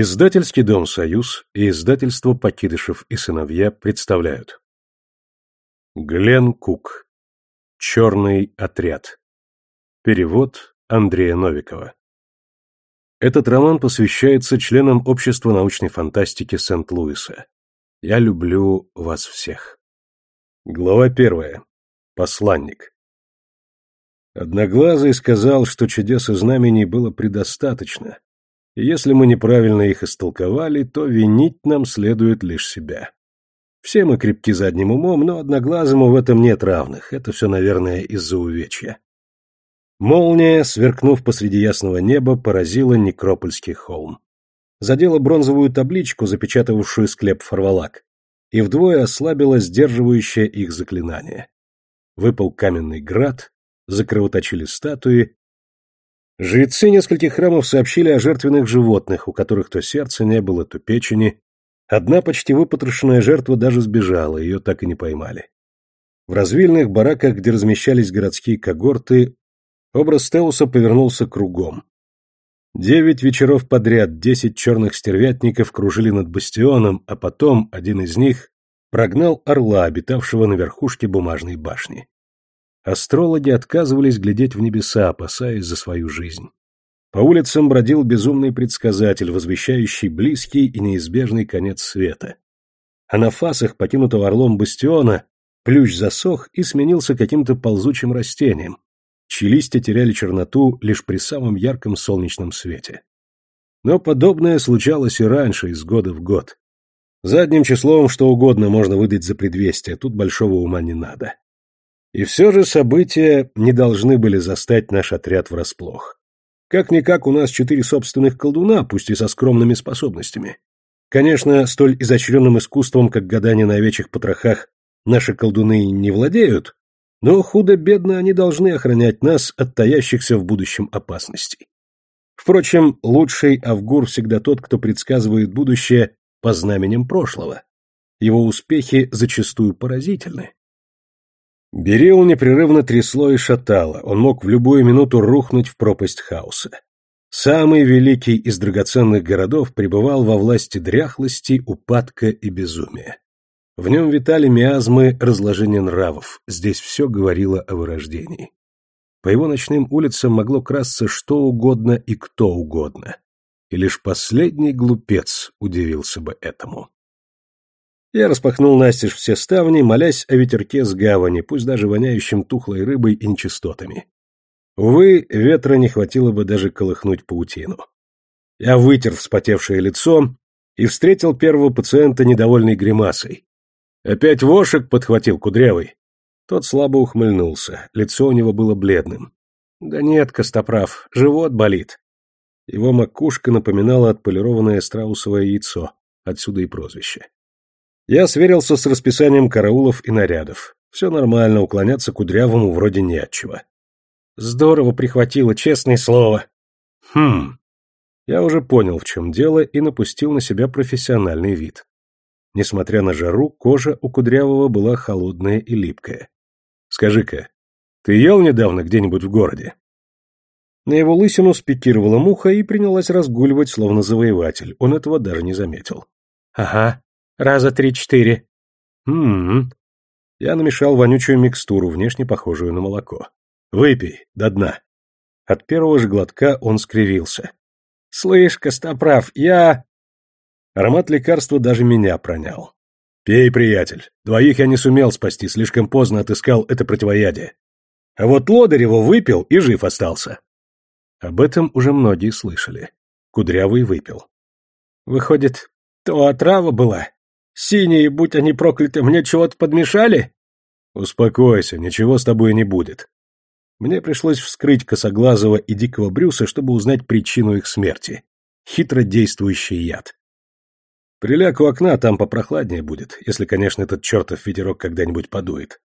Издательский дом «Союз» и издательство «Покидышев и сыновья» представляют. Глен Кук. Черный отряд. Перевод Андрея Новикова. Этот роман посвящается членам Общества научной фантастики Сент-Луиса. Я люблю вас всех. Глава первая. Посланник. Одноглазый сказал, что чудес и знамений было предостаточно, если мы неправильно их истолковали, то винить нам следует лишь себя. Все мы крепки задним умом, но одноглазому в этом нет равных, это все, наверное, из-за увечья. Молния, сверкнув посреди ясного неба, поразила Некропольский холм. Задела бронзовую табличку, запечатавшую склеп фарвалак, и вдвое ослабила сдерживающее их заклинание. Выпал каменный град, закровоточили статуи. Жрецы нескольких храмов сообщили о жертвенных животных, у которых то сердца не было, то печени. Одна почти выпотрошенная жертва даже сбежала, ее так и не поймали. В развильных бараках, где размещались городские когорты, образ Теуса повернулся кругом. Девять вечеров подряд десять черных стервятников кружили над бастионом, а потом один из них прогнал орла, обитавшего на верхушке бумажной башни. Астрологи отказывались глядеть в небеса, опасаясь за свою жизнь. По улицам бродил безумный предсказатель, возвещающий близкий и неизбежный конец света. А на фасах покинутого орлом бастиона плющ засох и сменился каким-то ползучим растением, чьи листья теряли черноту лишь при самом ярком солнечном свете. Но подобное случалось и раньше, из года в год. Задним числом что угодно можно выдать за предвестие, тут большого ума не надо. И все же события не должны были застать наш отряд врасплох. Как-никак у нас четыре собственных колдуна, пусть и со скромными способностями. Конечно, столь изощренным искусством, как гадание на овечьих потрохах, наши колдуны не владеют, но худо-бедно они должны охранять нас от таящихся в будущем опасностей. Впрочем, лучший Авгур всегда тот, кто предсказывает будущее по знаменем прошлого. Его успехи зачастую поразительны. Берил непрерывно трясло и шатало, он мог в любую минуту рухнуть в пропасть хаоса. Самый великий из драгоценных городов пребывал во власти дряхлости, упадка и безумия. В нем витали миазмы разложения нравов, здесь все говорило о вырождении. По его ночным улицам могло красться что угодно и кто угодно. И лишь последний глупец удивился бы этому. Я распахнул настежь все ставни, молясь о ветерке с гавани, пусть даже воняющим тухлой рыбой и нечистотами. Увы, ветра не хватило бы даже колыхнуть паутину. Я вытер вспотевшее лицо и встретил первого пациента недовольной гримасой. Опять вошек подхватил кудрявый. Тот слабо ухмыльнулся, лицо у него было бледным. Да нет, Костоправ, живот болит. Его макушка напоминала отполированное страусовое яйцо, отсюда и прозвище. Я сверился с расписанием караулов и нарядов. Все нормально, уклоняться кудрявому вроде не отчего. Здорово прихватило, честное слово. Хм. Я уже понял, в чем дело, и напустил на себя профессиональный вид. Несмотря на жару, кожа у кудрявого была холодная и липкая. Скажи-ка, ты ел недавно где-нибудь в городе? На его лысину спикировала муха и принялась разгуливать, словно завоеватель. Он этого даже не заметил. Ага, Раза три-четыре. Хм. Я намешал вонючую микстуру, внешне похожую на молоко. Выпей, до дна. От первого же глотка он скривился. Слышь, Костоправ, я... Аромат лекарства даже меня пронял. Пей, приятель. Двоих я не сумел спасти, слишком поздно отыскал это противоядие. А вот Лодырь выпил и жив остался. Об этом уже многие слышали. Кудрявый выпил. Выходит, то отрава была? Синие, будь они прокляты, мне чего-то подмешали? Успокойся, ничего с тобой не будет. Мне пришлось вскрыть косоглазого и дикого Брюса, чтобы узнать причину их смерти. Хитро действующий яд. Приляг у окна, там попрохладнее будет, если, конечно, этот чертов ветерок когда-нибудь подует.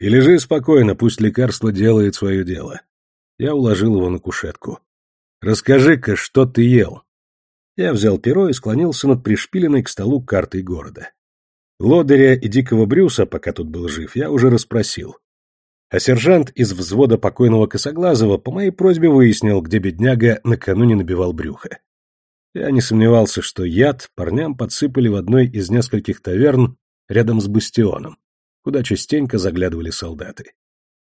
И лежи спокойно, пусть лекарство делает свое дело. Я уложил его на кушетку. Расскажи-ка, что ты ел? Я взял перо и склонился над пришпиленной к столу картой города. Лодыря и Дикого Брюса, пока тут был жив, я уже расспросил. А сержант из взвода покойного Косоглазого по моей просьбе выяснил, где бедняга накануне набивал брюхо. Я не сомневался, что яд парням подсыпали в одной из нескольких таверн рядом с бастионом, куда частенько заглядывали солдаты.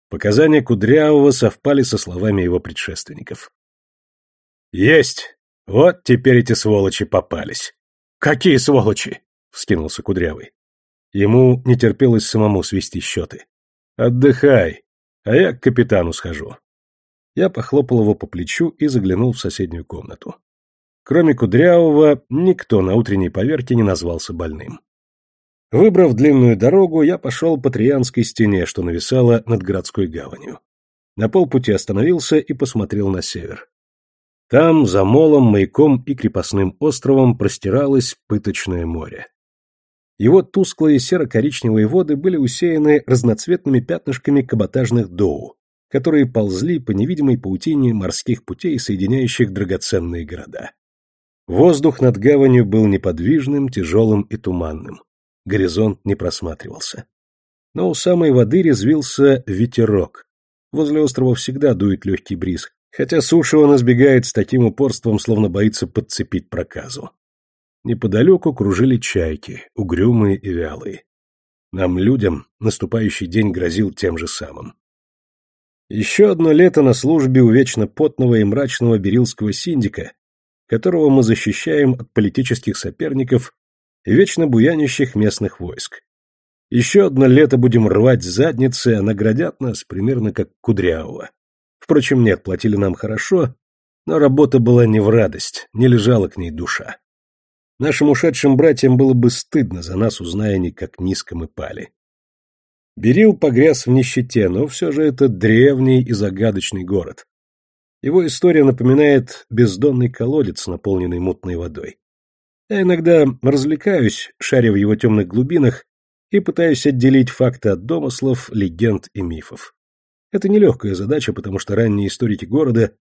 Показания Кудрявого совпали со словами его предшественников. «Есть! Вот теперь эти сволочи попались!» «Какие сволочи?» — вскинулся Кудрявый. Ему не терпелось самому свести счеты. «Отдыхай, а я к капитану схожу». Я похлопал его по плечу и заглянул в соседнюю комнату. Кроме Кудрявого, никто на утренней поверке не назвался больным. Выбрав длинную дорогу, я пошел по Трианской стене, что нависала над городской гаванью. На полпути остановился и посмотрел на север. Там, за молом, маяком и крепостным островом простиралось пыточное море. Его тусклые серо-коричневые воды были усеяны разноцветными пятнышками каботажных доу, которые ползли по невидимой паутине морских путей, соединяющих драгоценные города. Воздух над гаванью был неподвижным, тяжелым и туманным горизонт не просматривался. Но у самой воды резвился ветерок. Возле острова всегда дует легкий бриз, хотя суши он избегает с таким упорством, словно боится подцепить проказу. Неподалеку кружили чайки, угрюмые и вялые. Нам, людям, наступающий день грозил тем же самым. Еще одно лето на службе у вечно потного и мрачного берилского синдика, которого мы защищаем от политических соперников и вечно буянищих местных войск. Еще одно лето будем рвать задницы, а наградят нас примерно как Кудрявого. Впрочем, нет, платили нам хорошо, но работа была не в радость, не лежала к ней душа. Нашим ушедшим братьям было бы стыдно за нас, узная они, как низко мы пали. Берил погряз в нищете, но все же это древний и загадочный город. Его история напоминает бездонный колодец, наполненный мутной водой. Я иногда развлекаюсь, шаря в его темных глубинах, и пытаюсь отделить факты от домыслов, легенд и мифов. Это нелегкая задача, потому что ранние историки города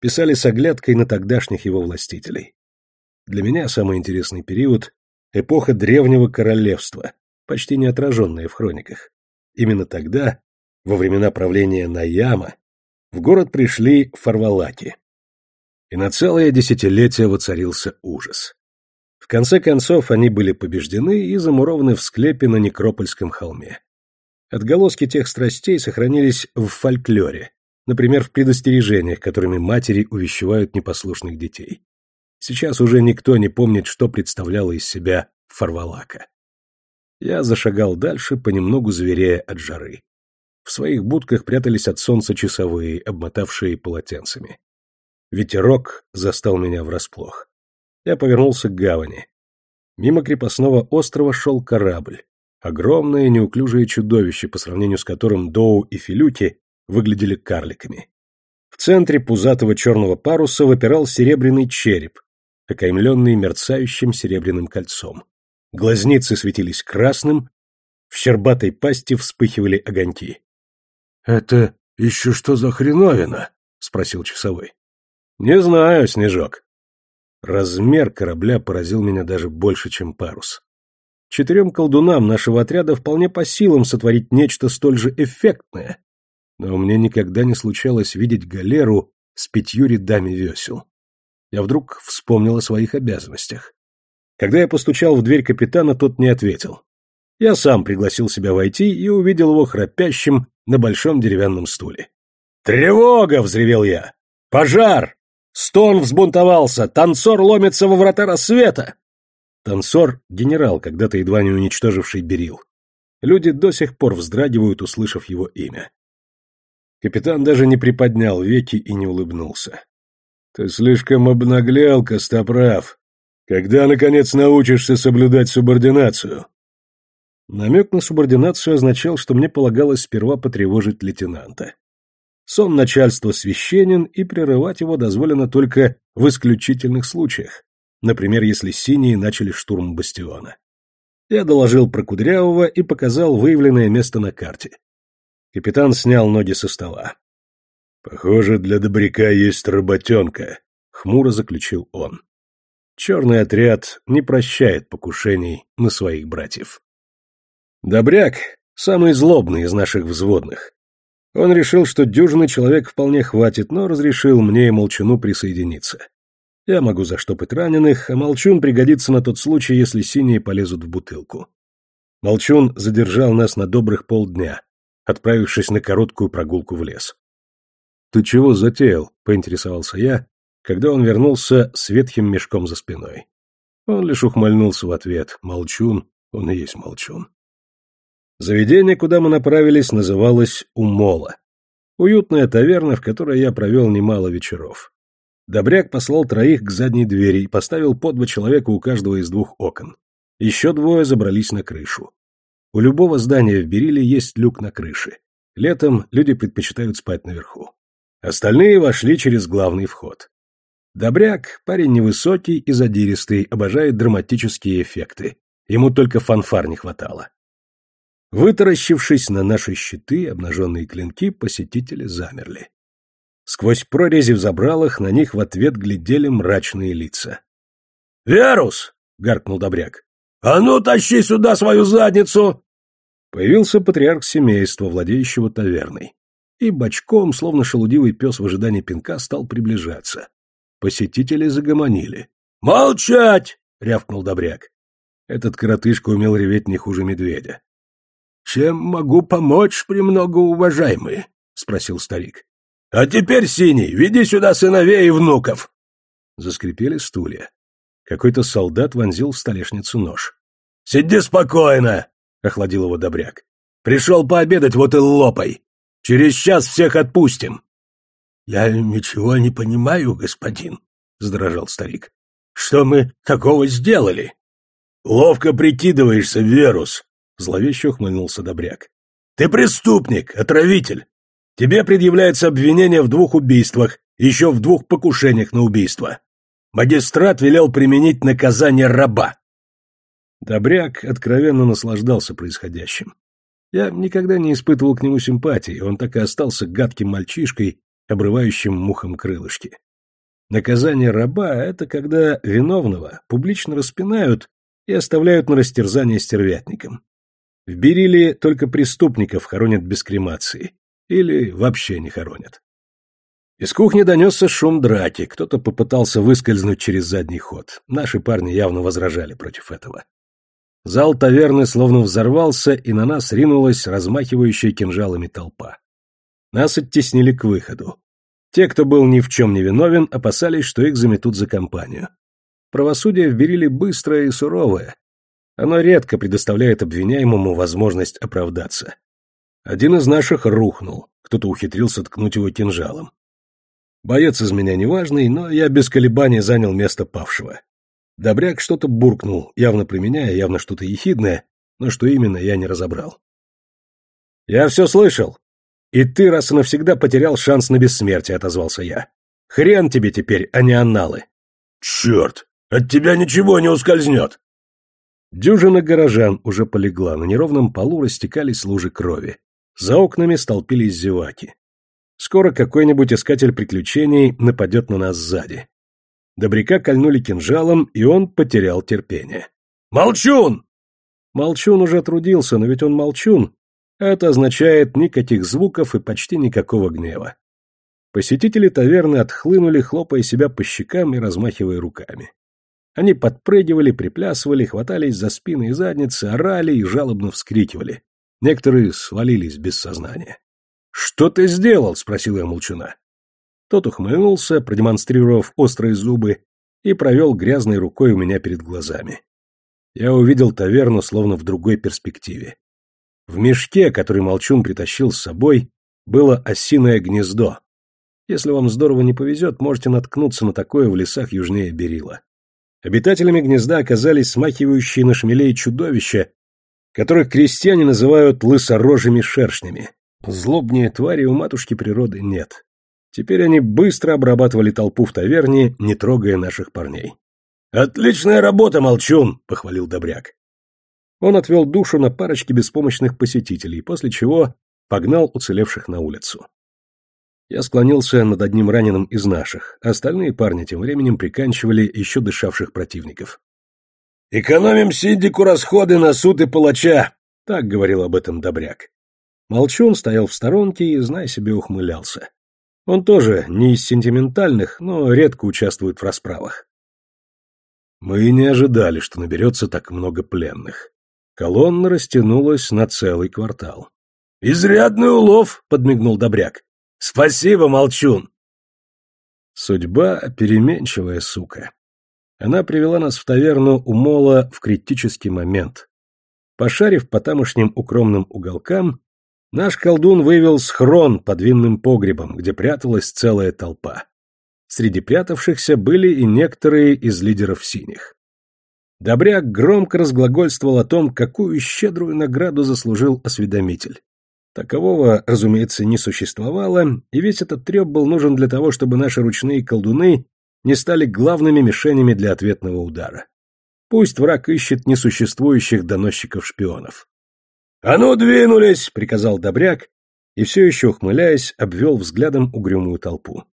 писали с оглядкой на тогдашних его властителей. Для меня самый интересный период — эпоха древнего королевства, почти не отраженная в хрониках. Именно тогда, во времена правления Наяма, в город пришли фарвалаки. И на целое десятилетие воцарился ужас. В конце концов, они были побеждены и замурованы в склепе на Некропольском холме. Отголоски тех страстей сохранились в фольклоре, например, в предостережениях, которыми матери увещевают непослушных детей. Сейчас уже никто не помнит, что представляла из себя Фарвалака. Я зашагал дальше, понемногу зверея от жары. В своих будках прятались от солнца часовые, обмотавшие полотенцами. Ветерок застал меня врасплох. Я повернулся к гавани. Мимо крепостного острова шел корабль. Огромное неуклюжее чудовище, по сравнению с которым Доу и Филюки выглядели карликами. В центре пузатого черного паруса выпирал серебряный череп, окаймленный мерцающим серебряным кольцом. Глазницы светились красным, в щербатой пасти вспыхивали огоньки. — Это еще что за хреновина? — спросил часовой. — Не знаю, Снежок. Размер корабля поразил меня даже больше, чем парус. Четырем колдунам нашего отряда вполне по силам сотворить нечто столь же эффектное, но мне никогда не случалось видеть галеру с пятью рядами весел. Я вдруг вспомнил о своих обязанностях. Когда я постучал в дверь капитана, тот не ответил. Я сам пригласил себя войти и увидел его храпящим на большом деревянном стуле. «Тревога!» — взревел я. «Пожар! Стон взбунтовался! Танцор ломится во врата рассвета!» Танцор — генерал, когда-то едва не уничтоживший Берил. Люди до сих пор вздрагивают, услышав его имя. Капитан даже не приподнял веки и не улыбнулся. «Ты слишком обнаглел, Костоправ. Когда, наконец, научишься соблюдать субординацию?» Намек на субординацию означал, что мне полагалось сперва потревожить лейтенанта. Сон начальства священен, и прерывать его дозволено только в исключительных случаях, например, если синие начали штурм бастиона. Я доложил про Кудрявого и показал выявленное место на карте. Капитан снял ноги со стола. «Похоже, для добряка есть работенка», — хмуро заключил он. Черный отряд не прощает покушений на своих братьев. Добряк — самый злобный из наших взводных. Он решил, что дюжины человек вполне хватит, но разрешил мне и Молчану присоединиться. Я могу заштопать раненых, а Молчун пригодится на тот случай, если синие полезут в бутылку. Молчун задержал нас на добрых полдня, отправившись на короткую прогулку в лес. «Ты чего затеял?» — поинтересовался я, когда он вернулся с ветхим мешком за спиной. Он лишь ухмыльнулся в ответ. Молчун, он и есть молчун. Заведение, куда мы направились, называлось «Умола». Уютная таверна, в которой я провел немало вечеров. Добряк послал троих к задней двери и поставил по два человека у каждого из двух окон. Еще двое забрались на крышу. У любого здания в Бериле есть люк на крыше. Летом люди предпочитают спать наверху. Остальные вошли через главный вход. Добряк – парень невысокий и задиристый, обожает драматические эффекты. Ему только фанфар не хватало. Вытаращившись на наши щиты, обнаженные клинки, посетители замерли. Сквозь прорези в забралах на них в ответ глядели мрачные лица. «Верус!» — гаркнул Добряк. «А ну, тащи сюда свою задницу!» Появился патриарх семейства, владеющего таверной. И бочком, словно шелудивый пес в ожидании пинка, стал приближаться. Посетители загомонили. «Молчать!» — рявкнул Добряк. Этот коротышка умел реветь не хуже медведя. «Чем могу помочь, премногоуважаемый?» — спросил старик. «А теперь, Синий, веди сюда сыновей и внуков!» Заскрипели стулья. Какой-то солдат вонзил в столешницу нож. «Сиди спокойно!» — охладил его Добряк. «Пришел пообедать, вот и лопай! Через час всех отпустим!» «Я ничего не понимаю, господин», — задрожал старик. «Что мы такого сделали?» «Ловко прикидываешься, Верус», — зловеще ухмыльнулся Добряк. «Ты преступник, отравитель. Тебе предъявляется обвинение в двух убийствах, еще в двух покушениях на убийство. Магистрат велел применить наказание раба. Добряк откровенно наслаждался происходящим. Я никогда не испытывал к нему симпатии, он так и остался гадким мальчишкой, обрывающим мухом крылышки. Наказание раба — это когда виновного публично распинают и оставляют на растерзание стервятникам. В Бериле только преступников хоронят без кремации. Или вообще не хоронят. Из кухни донесся шум драки, кто-то попытался выскользнуть через задний ход. Наши парни явно возражали против этого. Зал таверны словно взорвался, и на нас ринулась размахивающая кинжалами толпа. Нас оттеснили к выходу. Те, кто был ни в чем не виновен, опасались, что их заметут за компанию. Правосудие в Бериле быстрое и суровое. Оно редко предоставляет обвиняемому возможность оправдаться. Один из наших рухнул, кто-то ухитрился ткнуть его кинжалом. Боец из меня неважный, но я без колебаний занял место павшего. Добряк что-то буркнул, явно применяя, явно что-то ехидное, но что именно, я не разобрал. «Я все слышал. И ты раз и навсегда потерял шанс на бессмертие», — отозвался я. «Хрен тебе теперь, а не анналы». «Черт! От тебя ничего не ускользнет!» Дюжина горожан уже полегла, на неровном полу растекались лужи крови. За окнами столпились зеваки. Скоро какой-нибудь искатель приключений нападет на нас сзади. Добряка кольнули кинжалом, и он потерял терпение. «Молчун!» Молчун уже трудился, но ведь он молчун. Это означает никаких звуков и почти никакого гнева. Посетители таверны отхлынули, хлопая себя по щекам и размахивая руками. Они подпрыгивали, приплясывали, хватались за спины и задницы, орали и жалобно вскрикивали. Некоторые свалились без сознания. «Что ты сделал?» — спросил я молчуна. Тот ухмыльнулся, продемонстрировав острые зубы, и провел грязной рукой у меня перед глазами. Я увидел таверну словно в другой перспективе. В мешке, который молчун притащил с собой, было осиное гнездо. Если вам здорово не повезет, можете наткнуться на такое в лесах южнее Берила. Обитателями гнезда оказались смахивающие на шмелей чудовища которых крестьяне называют лысорожими шершнями. Злобнее твари у матушки природы нет. Теперь они быстро обрабатывали толпу в таверне, не трогая наших парней. «Отличная работа, Молчун!» — похвалил Добряк. Он отвел душу на парочке беспомощных посетителей, после чего погнал уцелевших на улицу. Я склонился над одним раненым из наших, а остальные парни тем временем приканчивали еще дышавших противников. «Экономим Синдику расходы на суд и палача», — так говорил об этом Добряк. Молчун стоял в сторонке и, зная себе, ухмылялся. Он тоже не из сентиментальных, но редко участвует в расправах. Мы не ожидали, что наберется так много пленных. Колонна растянулась на целый квартал. «Изрядный улов!» — подмигнул Добряк. «Спасибо, молчун!» Судьба — переменчивая сука. Она привела нас в таверну у Мола в критический момент. Пошарив по тамошним укромным уголкам, наш колдун вывел схрон под винным погребом, где пряталась целая толпа. Среди прятавшихся были и некоторые из лидеров синих. Добряк громко разглагольствовал о том, какую щедрую награду заслужил осведомитель. Такового, разумеется, не существовало, и весь этот треп был нужен для того, чтобы наши ручные колдуны не стали главными мишенями для ответного удара. Пусть враг ищет несуществующих доносчиков-шпионов. «А ну, двинулись!» — приказал Добряк, и все еще ухмыляясь, обвел взглядом угрюмую толпу.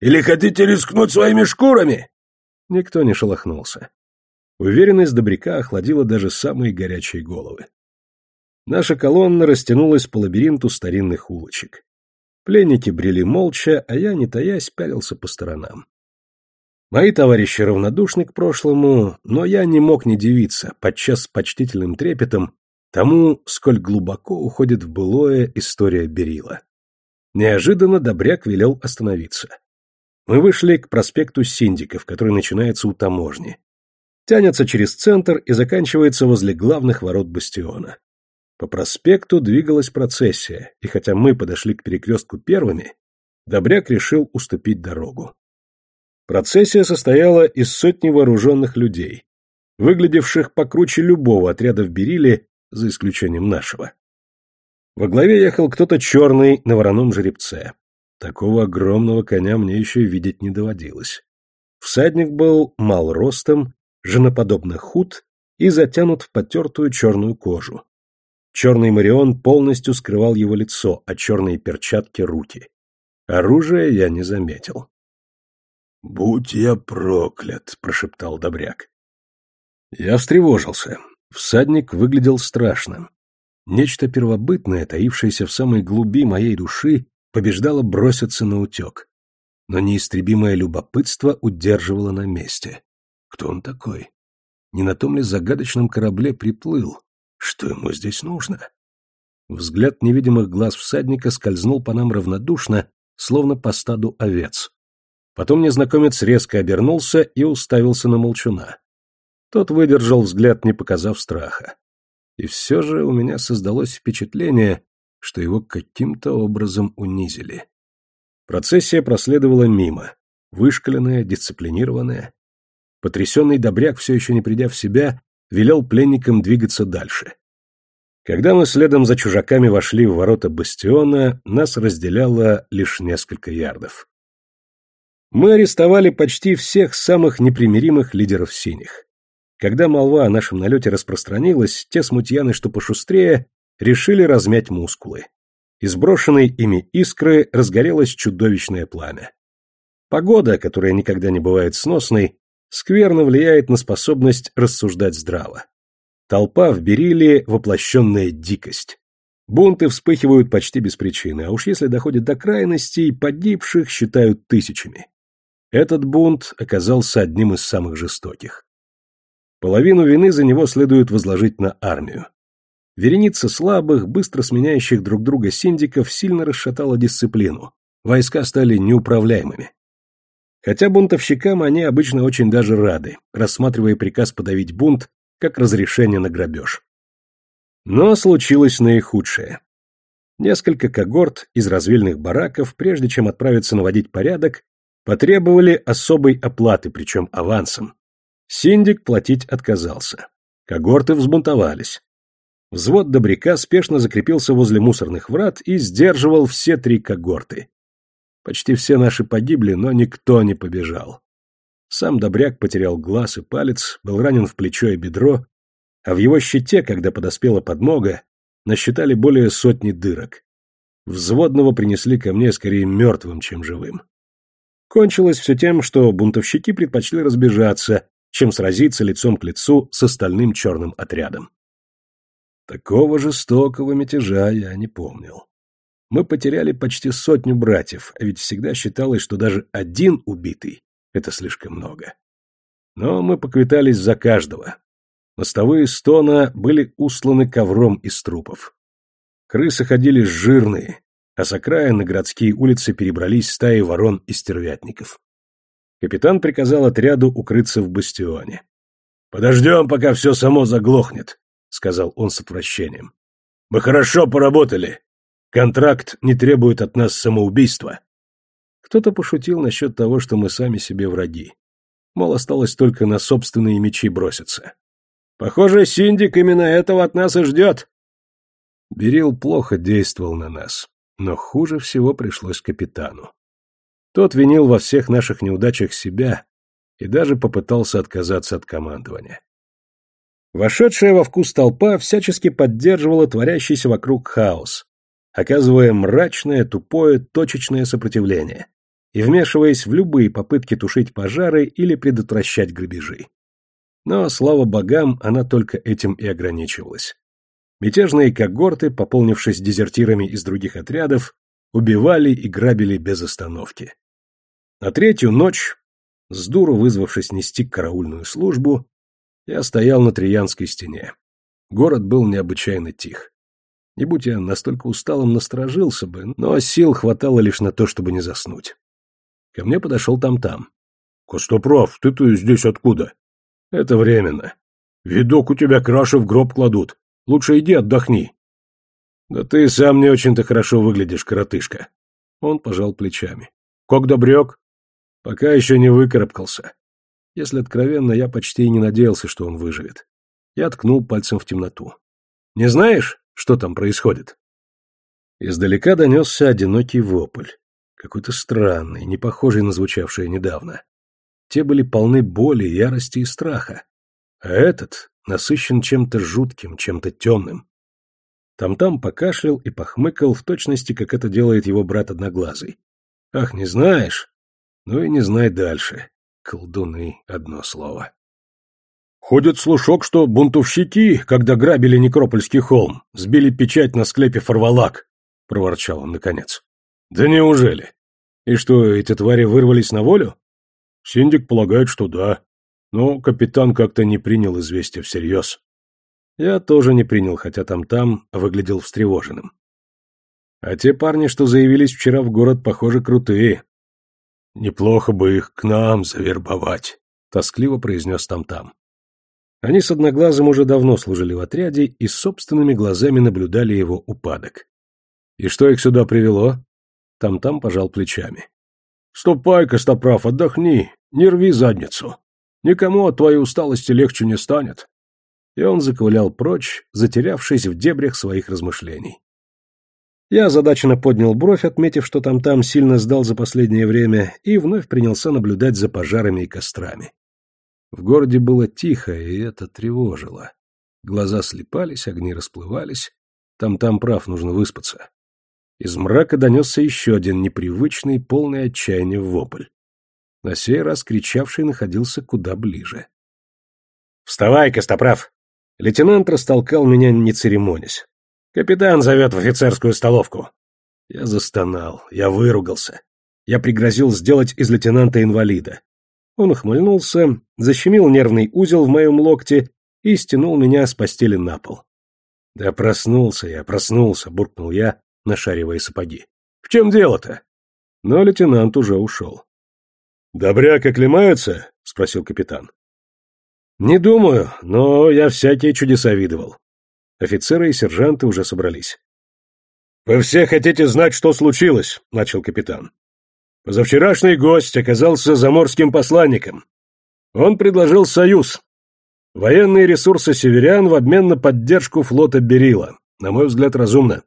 «Или хотите рискнуть своими шкурами?» Никто не шелохнулся. Уверенность Добряка охладила даже самые горячие головы. Наша колонна растянулась по лабиринту старинных улочек. Пленники брели молча, а я, не таясь, пялился по сторонам. Мои товарищи равнодушны к прошлому, но я не мог не дивиться, подчас с почтительным трепетом, тому, сколь глубоко уходит в былое история Берила. Неожиданно Добряк велел остановиться. Мы вышли к проспекту Синдиков, который начинается у таможни. Тянется через центр и заканчивается возле главных ворот бастиона. По проспекту двигалась процессия, и хотя мы подошли к перекрестку первыми, Добряк решил уступить дорогу. Процессия состояла из сотни вооруженных людей, выглядевших покруче любого отряда в Бериле, за исключением нашего. Во главе ехал кто-то черный на вороном жеребце. Такого огромного коня мне еще видеть не доводилось. Всадник был мал ростом, женоподобно худ и затянут в потертую черную кожу. Черный Марион полностью скрывал его лицо, а черные перчатки — руки. Оружия я не заметил. «Будь я проклят!» — прошептал Добряк. Я встревожился. Всадник выглядел страшным. Нечто первобытное, таившееся в самой глуби моей души, побеждало броситься на утек. Но неистребимое любопытство удерживало на месте. Кто он такой? Не на том ли загадочном корабле приплыл? Что ему здесь нужно? Взгляд невидимых глаз всадника скользнул по нам равнодушно, словно по стаду овец. Потом незнакомец резко обернулся и уставился на молчуна. Тот выдержал взгляд, не показав страха. И все же у меня создалось впечатление, что его каким-то образом унизили. Процессия проследовала мимо, вышкаленная, дисциплинированная. Потрясенный добряк, все еще не придя в себя, велел пленникам двигаться дальше. Когда мы следом за чужаками вошли в ворота бастиона, нас разделяло лишь несколько ярдов. Мы арестовали почти всех самых непримиримых лидеров синих. Когда молва о нашем налете распространилась, те смутьяны, что пошустрее, решили размять мускулы. Из брошенной ими искры разгорелось чудовищное пламя. Погода, которая никогда не бывает сносной, скверно влияет на способность рассуждать здраво. Толпа в Бериле — воплощенная дикость. Бунты вспыхивают почти без причины, а уж если доходит до крайностей, погибших считают тысячами. Этот бунт оказался одним из самых жестоких. Половину вины за него следует возложить на армию. Вереница слабых, быстро сменяющих друг друга синдиков сильно расшатала дисциплину. Войска стали неуправляемыми. Хотя бунтовщикам они обычно очень даже рады, рассматривая приказ подавить бунт как разрешение на грабеж. Но случилось наихудшее. Несколько когорт из развильных бараков, прежде чем отправиться наводить порядок, потребовали особой оплаты, причем авансом. Синдик платить отказался. Когорты взбунтовались. Взвод добряка спешно закрепился возле мусорных врат и сдерживал все три когорты. Почти все наши погибли, но никто не побежал. Сам Добряк потерял глаз и палец, был ранен в плечо и бедро, а в его щите, когда подоспела подмога, насчитали более сотни дырок. Взводного принесли ко мне скорее мертвым, чем живым. Кончилось все тем, что бунтовщики предпочли разбежаться, чем сразиться лицом к лицу с остальным черным отрядом. Такого жестокого мятежа я не помнил. Мы потеряли почти сотню братьев, а ведь всегда считалось, что даже один убитый — это слишком много. Но мы поквитались за каждого. Мостовые стона были усланы ковром из трупов. Крысы ходили жирные, а с окраин на городские улицы перебрались стаи ворон и стервятников. Капитан приказал отряду укрыться в бастионе. «Подождем, пока все само заглохнет», — сказал он с отвращением. «Мы хорошо поработали. Контракт не требует от нас самоубийства». Кто-то пошутил насчет того, что мы сами себе враги. Мол, осталось только на собственные мечи броситься. «Похоже, Синдик именно этого от нас и ждет». Берил плохо действовал на нас, но хуже всего пришлось капитану. Тот винил во всех наших неудачах себя и даже попытался отказаться от командования. Вошедшая во вкус толпа всячески поддерживала творящийся вокруг хаос, оказывая мрачное, тупое, точечное сопротивление и вмешиваясь в любые попытки тушить пожары или предотвращать грабежи. Но, слава богам, она только этим и ограничивалась. Мятежные когорты, пополнившись дезертирами из других отрядов, убивали и грабили без остановки. На третью ночь, с дуру вызвавшись нести караульную службу, я стоял на Триянской стене. Город был необычайно тих. Не будь я настолько усталым, насторожился бы, но сил хватало лишь на то, чтобы не заснуть. Ко мне подошел там-там. — Костоправ, ты-то здесь откуда? — Это временно. Видок у тебя краши в гроб кладут. Лучше иди отдохни. — Да ты сам не очень-то хорошо выглядишь, коротышка. Он пожал плечами. — Как добрек? Пока еще не выкарабкался. Если откровенно, я почти и не надеялся, что он выживет. Я ткнул пальцем в темноту. «Не знаешь, что там происходит?» Издалека донесся одинокий вопль. Какой-то странный, не похожий на звучавшее недавно. Те были полны боли, ярости и страха. А этот насыщен чем-то жутким, чем-то темным. Там-там покашлял и похмыкал в точности, как это делает его брат Одноглазый. «Ах, не знаешь? Ну и не знай дальше. Колдуны — одно слово. Ходит слушок, что бунтовщики, когда грабили Некропольский холм, сбили печать на склепе Фарвалак, — проворчал он наконец. Да неужели? И что, эти твари вырвались на волю? Синдик полагает, что да. Но капитан как-то не принял известие всерьез. Я тоже не принял, хотя там-там выглядел встревоженным. А те парни, что заявились вчера в город, похоже, крутые. «Неплохо бы их к нам завербовать», — тоскливо произнес Там-Там. Они с Одноглазым уже давно служили в отряде и собственными глазами наблюдали его упадок. «И что их сюда привело?» Там-Там пожал плечами. «Ступай, Костоправ, отдохни, не рви задницу. Никому от твоей усталости легче не станет». И он заковылял прочь, затерявшись в дебрях своих размышлений. Я озадаченно поднял бровь, отметив, что там-там сильно сдал за последнее время, и вновь принялся наблюдать за пожарами и кострами. В городе было тихо, и это тревожило. Глаза слепались, огни расплывались. Там-там прав, нужно выспаться. Из мрака донесся еще один непривычный, полный отчаяния вопль. На сей раз кричавший находился куда ближе. «Вставай, Костоправ!» Лейтенант растолкал меня, не церемонясь. Капитан зовет в офицерскую столовку. Я застонал, я выругался. Я пригрозил сделать из лейтенанта инвалида. Он ухмыльнулся, защемил нервный узел в моем локте и стянул меня с постели на пол. «Да проснулся я, проснулся», — буркнул я, нашаривая сапоги. «В чем дело-то?» Но лейтенант уже ушел. «Добряк оклемаются?» — спросил капитан. «Не думаю, но я всякие чудеса видывал. Офицеры и сержанты уже собрались. «Вы все хотите знать, что случилось», — начал капитан. «Позавчерашний гость оказался заморским посланником. Он предложил союз. Военные ресурсы северян в обмен на поддержку флота Берила. На мой взгляд, разумно.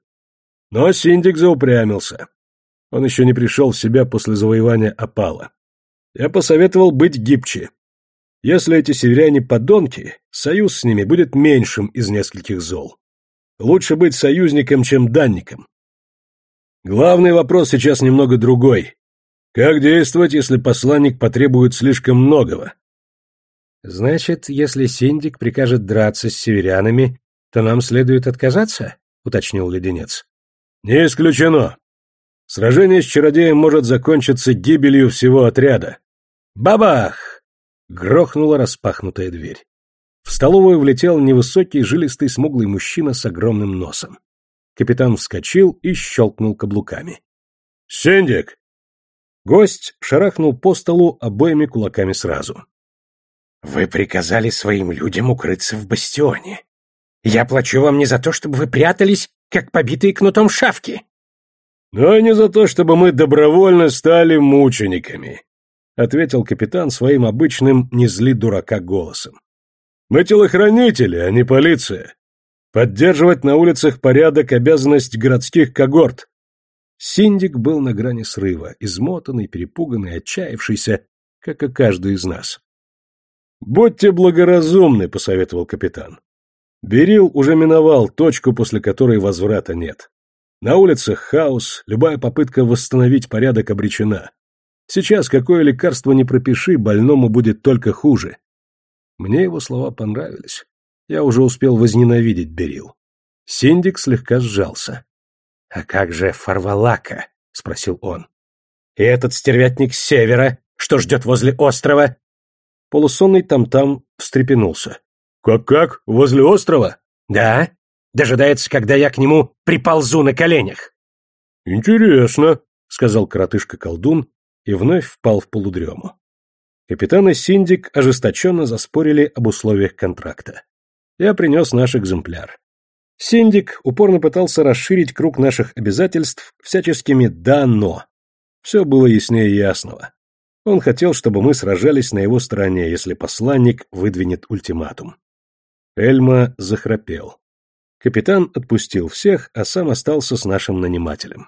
Но Синдик заупрямился. Он еще не пришел в себя после завоевания Апала. Я посоветовал быть гибче. Если эти северяне подонки, союз с ними будет меньшим из нескольких зол. Лучше быть союзником, чем данником. Главный вопрос сейчас немного другой. Как действовать, если посланник потребует слишком многого? Значит, если Синдик прикажет драться с северянами, то нам следует отказаться? уточнил леденец. Не исключено. Сражение с чародеем может закончиться гибелью всего отряда. Бабах! Грохнула распахнутая дверь. В столовую влетел невысокий, жилистый, смуглый мужчина с огромным носом. Капитан вскочил и щелкнул каблуками. «Синдик!» Гость шарахнул по столу обоими кулаками сразу. «Вы приказали своим людям укрыться в бастионе. Я плачу вам не за то, чтобы вы прятались, как побитые кнутом шавки». «Но не за то, чтобы мы добровольно стали мучениками», — ответил капитан своим обычным «не зли дурака» голосом. «Мы телохранители, а не полиция. Поддерживать на улицах порядок – обязанность городских когорт. Синдик был на грани срыва, измотанный, перепуганный, отчаявшийся, как и каждый из нас. «Будьте благоразумны», — посоветовал капитан. Берил уже миновал точку, после которой возврата нет. На улицах хаос, любая попытка восстановить порядок обречена. Сейчас какое лекарство не пропиши, больному будет только хуже. Мне его слова понравились. Я уже успел возненавидеть Берил. Синдик слегка сжался. «А как же Фарвалака?» — спросил он. «И этот стервятник с севера, что ждет возле острова?» Полусонный там-там встрепенулся. «Как-как? Возле острова?» «Да. Дожидается, когда я к нему приползу на коленях». «Интересно», — сказал коротышка-колдун и вновь впал в полудрему. Капитан и Синдик ожесточенно заспорили об условиях контракта. Я принес наш экземпляр. Синдик упорно пытался расширить круг наших обязательств всяческими «да, но». Все было яснее ясного. Он хотел, чтобы мы сражались на его стороне, если посланник выдвинет ультиматум. Эльма захрапел. Капитан отпустил всех, а сам остался с нашим нанимателем.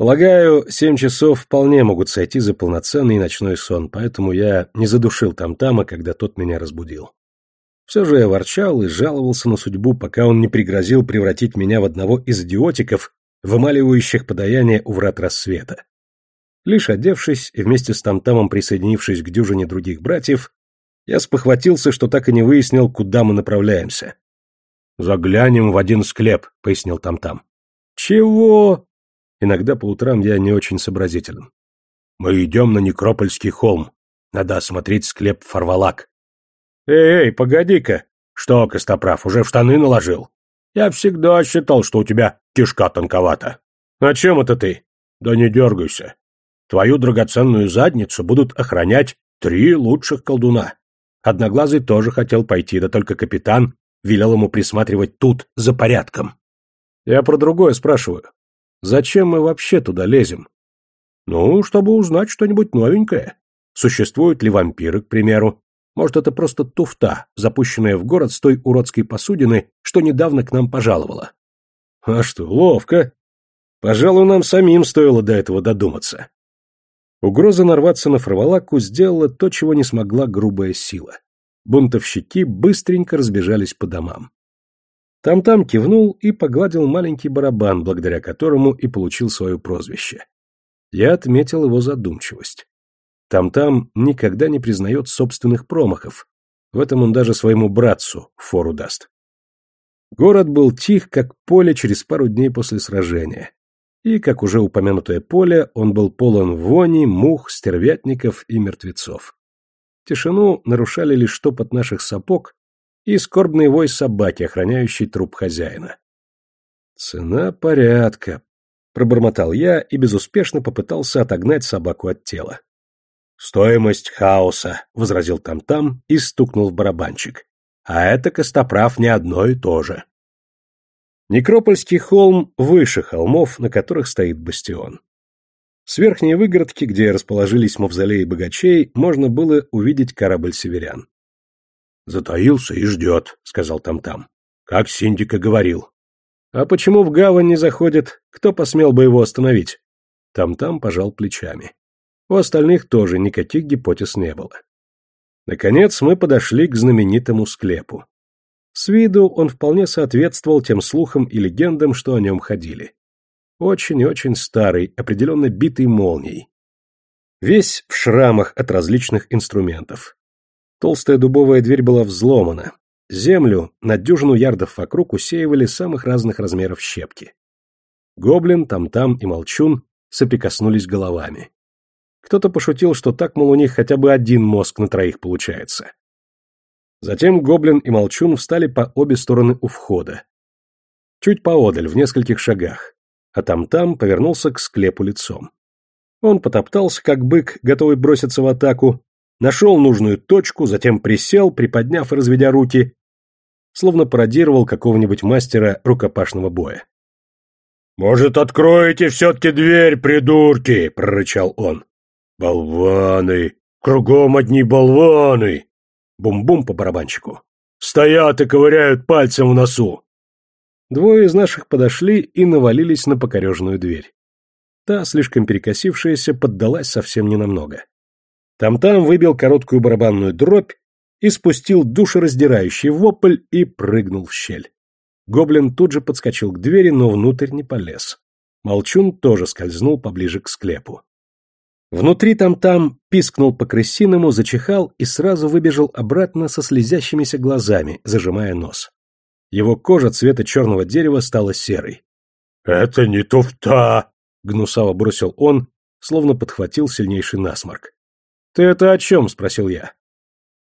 Полагаю, семь часов вполне могут сойти за полноценный ночной сон, поэтому я не задушил там-тама, когда тот меня разбудил. Все же я ворчал и жаловался на судьбу, пока он не пригрозил превратить меня в одного из идиотиков, вымаливающих подаяние у врат рассвета. Лишь одевшись и вместе с Тамтамом присоединившись к дюжине других братьев, я спохватился, что так и не выяснил, куда мы направляемся. «Заглянем в один склеп», — пояснил Тамтам. «Чего?» Иногда по утрам я не очень сообразителен. «Мы идем на Некропольский холм. Надо осмотреть склеп Фарвалак. «Эй, эй, погоди-ка!» «Что, Костоправ, уже в штаны наложил?» «Я всегда считал, что у тебя кишка тонковата». «О чем это ты?» «Да не дергайся. Твою драгоценную задницу будут охранять три лучших колдуна. Одноглазый тоже хотел пойти, да только капитан велел ему присматривать тут, за порядком». «Я про другое спрашиваю. Зачем мы вообще туда лезем?» «Ну, чтобы узнать что-нибудь новенькое. Существуют ли вампиры, к примеру, может, это просто туфта, запущенная в город с той уродской посудины, что недавно к нам пожаловала. А что, ловко. Пожалуй, нам самим стоило до этого додуматься. Угроза нарваться на фравалаку сделала то, чего не смогла грубая сила. Бунтовщики быстренько разбежались по домам. Там-там кивнул и погладил маленький барабан, благодаря которому и получил свое прозвище. Я отметил его задумчивость. Там-там никогда не признает собственных промахов. В этом он даже своему братцу фору даст. Город был тих, как поле через пару дней после сражения. И, как уже упомянутое поле, он был полон вони, мух, стервятников и мертвецов. Тишину нарушали лишь топот наших сапог и скорбный вой собаки, охраняющей труп хозяина. «Цена порядка», — пробормотал я и безуспешно попытался отогнать собаку от тела. «Стоимость хаоса», — возразил там-там и стукнул в барабанчик. «А это Костоправ не одно и то же». Некропольский холм выше холмов, на которых стоит бастион. С верхней выгородки, где расположились мавзолеи богачей, можно было увидеть корабль северян. «Затаился и ждет», — сказал там-там. «Как Синдика говорил». «А почему в гавань не заходит? Кто посмел бы его остановить?» Там-там пожал плечами. У остальных тоже никаких гипотез не было. Наконец мы подошли к знаменитому склепу. С виду он вполне соответствовал тем слухам и легендам, что о нем ходили. Очень и очень старый, определенно битый молнией. Весь в шрамах от различных инструментов. Толстая дубовая дверь была взломана. Землю на дюжину ярдов вокруг усеивали самых разных размеров щепки. Гоблин, Там-Там и Молчун соприкоснулись головами. Кто-то пошутил, что так, мол, у них хотя бы один мозг на троих получается. Затем Гоблин и Молчун встали по обе стороны у входа. Чуть поодаль, в нескольких шагах, а Там-Там повернулся к склепу лицом. Он потоптался, как бык, готовый броситься в атаку, нашел нужную точку, затем присел, приподняв и разведя руки, словно пародировал какого-нибудь мастера рукопашного боя. «Может, откроете все-таки дверь, придурки?» — прорычал он. «Болваны! Кругом одни болваны!» Бум-бум по барабанщику. «Стоят и ковыряют пальцем в носу!» Двое из наших подошли и навалились на покореженную дверь. Та, слишком перекосившаяся, поддалась совсем ненамного. Там-там выбил короткую барабанную дробь и спустил душераздирающий вопль и прыгнул в щель. Гоблин тут же подскочил к двери, но внутрь не полез. Молчун тоже скользнул поближе к склепу. Внутри там-там пискнул по-крысиному, зачихал и сразу выбежал обратно со слезящимися глазами, зажимая нос. Его кожа цвета черного дерева стала серой. «Это не туфта!» — гнусаво бросил он, словно подхватил сильнейший насморк. «Ты это о чем?» — спросил я.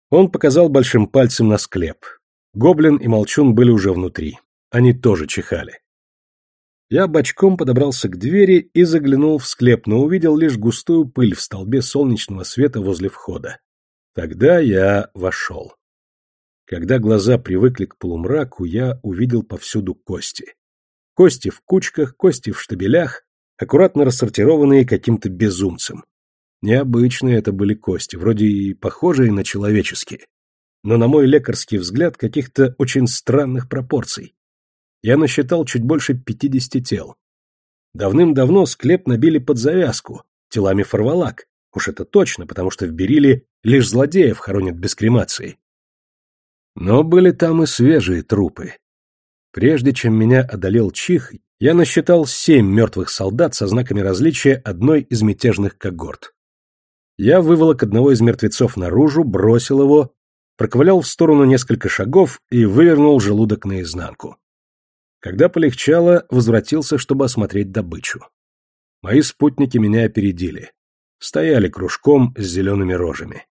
Он показал большим пальцем на склеп. Гоблин и Молчун были уже внутри. Они тоже чихали. Я бочком подобрался к двери и заглянул в склеп, но увидел лишь густую пыль в столбе солнечного света возле входа. Тогда я вошел. Когда глаза привыкли к полумраку, я увидел повсюду кости. Кости в кучках, кости в штабелях, аккуратно рассортированные каким-то безумцем. Необычные это были кости, вроде и похожие на человеческие, но, на мой лекарский взгляд, каких-то очень странных пропорций. Я насчитал чуть больше пятидесяти тел. Давным-давно склеп набили под завязку, телами фарвалак. Уж это точно, потому что в Бериле лишь злодеев хоронят без кремации. Но были там и свежие трупы. Прежде чем меня одолел чих, я насчитал семь мертвых солдат со знаками различия одной из мятежных когорт. Я выволок одного из мертвецов наружу, бросил его, проковылял в сторону несколько шагов и вывернул желудок наизнанку. Когда полегчало, возвратился, чтобы осмотреть добычу. Мои спутники меня опередили. Стояли кружком с зелеными рожами.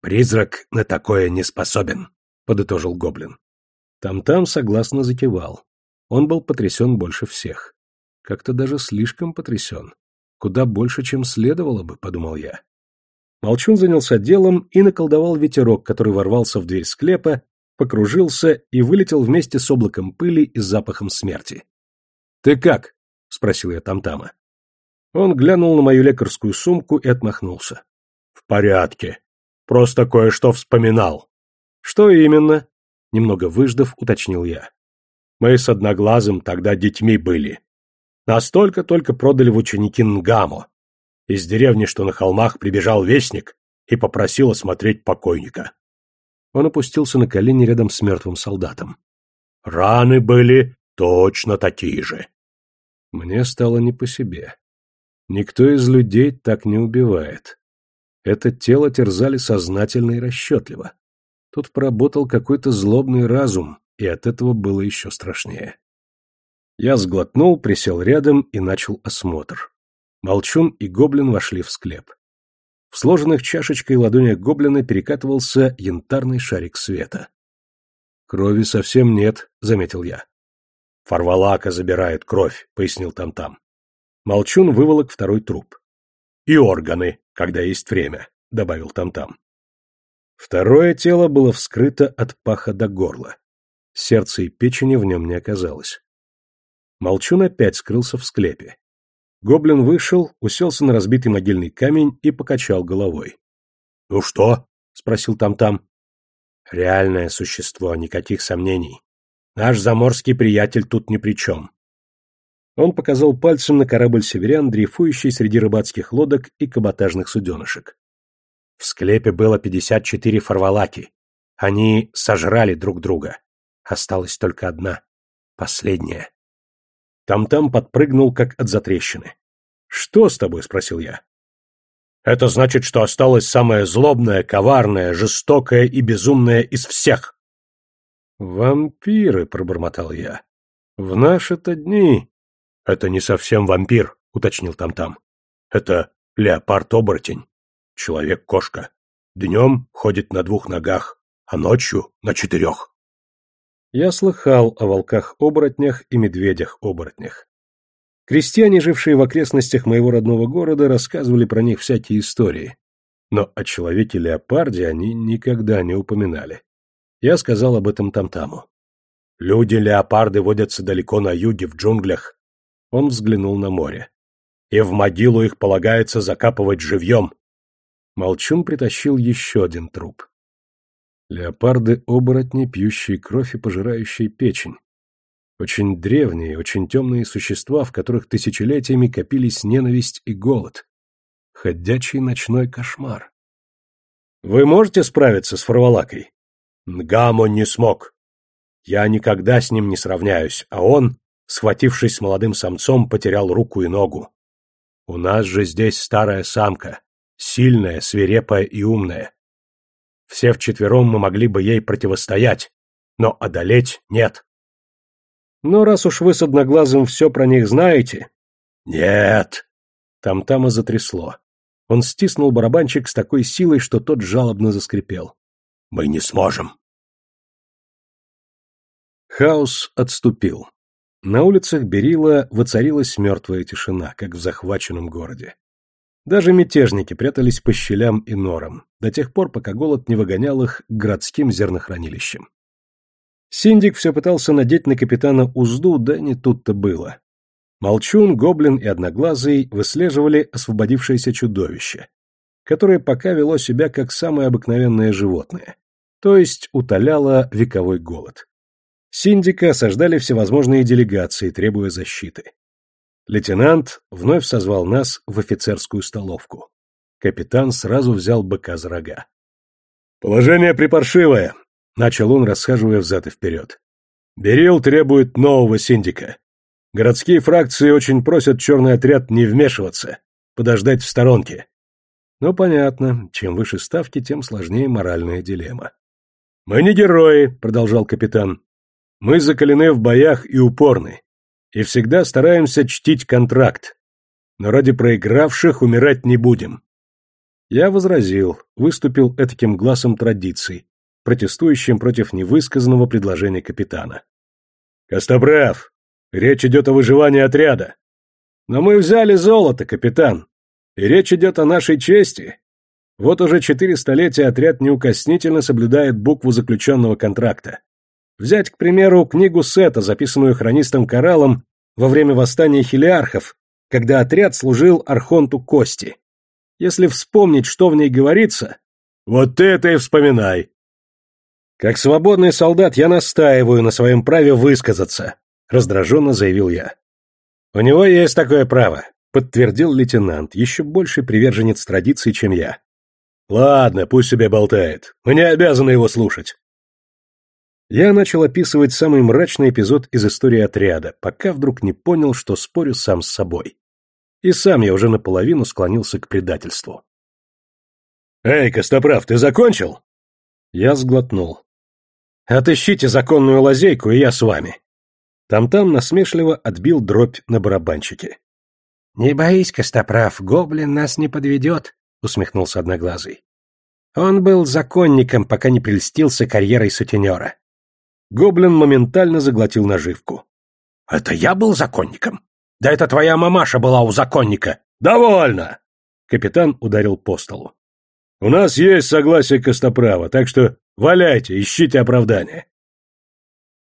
«Призрак на такое не способен», — подытожил гоблин. Там-там согласно закивал. Он был потрясен больше всех. Как-то даже слишком потрясен. Куда больше, чем следовало бы, подумал я. Молчун занялся делом и наколдовал ветерок, который ворвался в дверь склепа, покружился и вылетел вместе с облаком пыли и запахом смерти. «Ты как?» — спросил я Тамтама. Он глянул на мою лекарскую сумку и отмахнулся. «В порядке. Просто кое-что вспоминал». «Что именно?» — немного выждав, уточнил я. «Мы с Одноглазым тогда детьми были. Настолько только продали в ученики Нгамо. Из деревни, что на холмах, прибежал вестник и попросил осмотреть покойника. Он опустился на колени рядом с мертвым солдатом. Раны были точно такие же. Мне стало не по себе. Никто из людей так не убивает. Это тело терзали сознательно и расчетливо. Тут поработал какой-то злобный разум, и от этого было еще страшнее. Я сглотнул, присел рядом и начал осмотр. Молчун и гоблин вошли в склеп. В сложенных чашечкой ладонях гоблина перекатывался янтарный шарик света. «Крови совсем нет», — заметил я. «Фарвалака забирает кровь», — пояснил Там-Там. Молчун выволок второй труп. «И органы, когда есть время», — добавил Там-Там. Второе тело было вскрыто от паха до горла. Сердца и печени в нем не оказалось. Молчун опять скрылся в склепе. Гоблин вышел, уселся на разбитый могильный камень и покачал головой. — Ну что? — спросил Там-Там. — Реальное существо, никаких сомнений. Наш заморский приятель тут ни при чем. Он показал пальцем на корабль «Северян», дрейфующий среди рыбацких лодок и каботажных суденышек. В склепе было пятьдесят четыре фарвалаки. Они сожрали друг друга. Осталась только одна, последняя. Там-там подпрыгнул, как от затрещины. «Что с тобой?» — спросил я. «Это значит, что осталась самая злобная, коварная, жестокая и безумная из всех». «Вампиры», — пробормотал я. «В наши-то дни». «Это не совсем вампир», — уточнил Там-Там. «Это леопард-оборотень. Человек-кошка. Днем ходит на двух ногах, а ночью — на четырех». Я слыхал о волках-оборотнях и медведях-оборотнях. Крестьяне, жившие в окрестностях моего родного города, рассказывали про них всякие истории. Но о человеке-леопарде они никогда не упоминали. Я сказал об этом Тамтаму. «Люди-леопарды водятся далеко на юге, в джунглях». Он взглянул на море. «И в могилу их полагается закапывать живьем». Молчун притащил еще один труп. Леопарды-оборотни, пьющие кровь и пожирающие печень. Очень древние, очень темные существа, в которых тысячелетиями копились ненависть и голод. Ходячий ночной кошмар. Вы можете справиться с Фарвалакой? Нгамо не смог. Я никогда с ним не сравняюсь, а он, схватившись с молодым самцом, потерял руку и ногу. У нас же здесь старая самка, сильная, свирепая и умная. Все вчетвером мы могли бы ей противостоять, но одолеть нет. Но раз уж вы с Одноглазым все про них знаете... Нет. Там-тама затрясло. Он стиснул барабанчик с такой силой, что тот жалобно заскрипел. Мы не сможем. Хаос отступил. На улицах Берила воцарилась мертвая тишина, как в захваченном городе. Даже мятежники прятались по щелям и норам, до тех пор, пока голод не выгонял их к городским зернохранилищам. Синдик все пытался надеть на капитана узду, да не тут-то было. Молчун, Гоблин и Одноглазый выслеживали освободившееся чудовище, которое пока вело себя как самое обыкновенное животное, то есть утоляло вековой голод. Синдика осаждали всевозможные делегации, требуя защиты. Лейтенант вновь созвал нас в офицерскую столовку. Капитан сразу взял быка за рога. «Положение припаршивое», — начал он, расхаживая взад и вперед. «Берил требует нового синдика. Городские фракции очень просят черный отряд не вмешиваться, подождать в сторонке». Ну, понятно, чем выше ставки, тем сложнее моральная дилемма. «Мы не герои», — продолжал капитан. «Мы закалены в боях и упорны и всегда стараемся чтить контракт. Но ради проигравших умирать не будем. Я возразил, выступил этаким глазом традиций, протестующим против невысказанного предложения капитана. «Костоправ, речь идет о выживании отряда. Но мы взяли золото, капитан, и речь идет о нашей чести. Вот уже четыре столетия отряд неукоснительно соблюдает букву заключенного контракта. Взять, к примеру, книгу Сета, записанную хронистом Кораллом во время восстания хелиархов, когда отряд служил Архонту Кости. Если вспомнить, что в ней говорится... Вот это и вспоминай! Как свободный солдат я настаиваю на своем праве высказаться, раздраженно заявил я. У него есть такое право, подтвердил лейтенант, еще больше приверженец традиций, чем я. Ладно, пусть себе болтает. Мы не обязаны его слушать. Я начал описывать самый мрачный эпизод из истории отряда, пока вдруг не понял, что спорю сам с собой. И сам я уже наполовину склонился к предательству. «Эй, Костоправ, ты закончил?» Я сглотнул. «Отыщите законную лазейку, и я с вами». Там-там насмешливо отбил дробь на барабанчике. «Не боись, Костоправ, гоблин нас не подведет», — усмехнулся Одноглазый. «Он был законником, пока не прельстился карьерой сутенера. Гоблин моментально заглотил наживку. «Это я был законником? Да это твоя мамаша была у законника!» «Довольно!» Капитан ударил по столу. «У нас есть согласие Костоправа, так что валяйте, ищите оправдание!»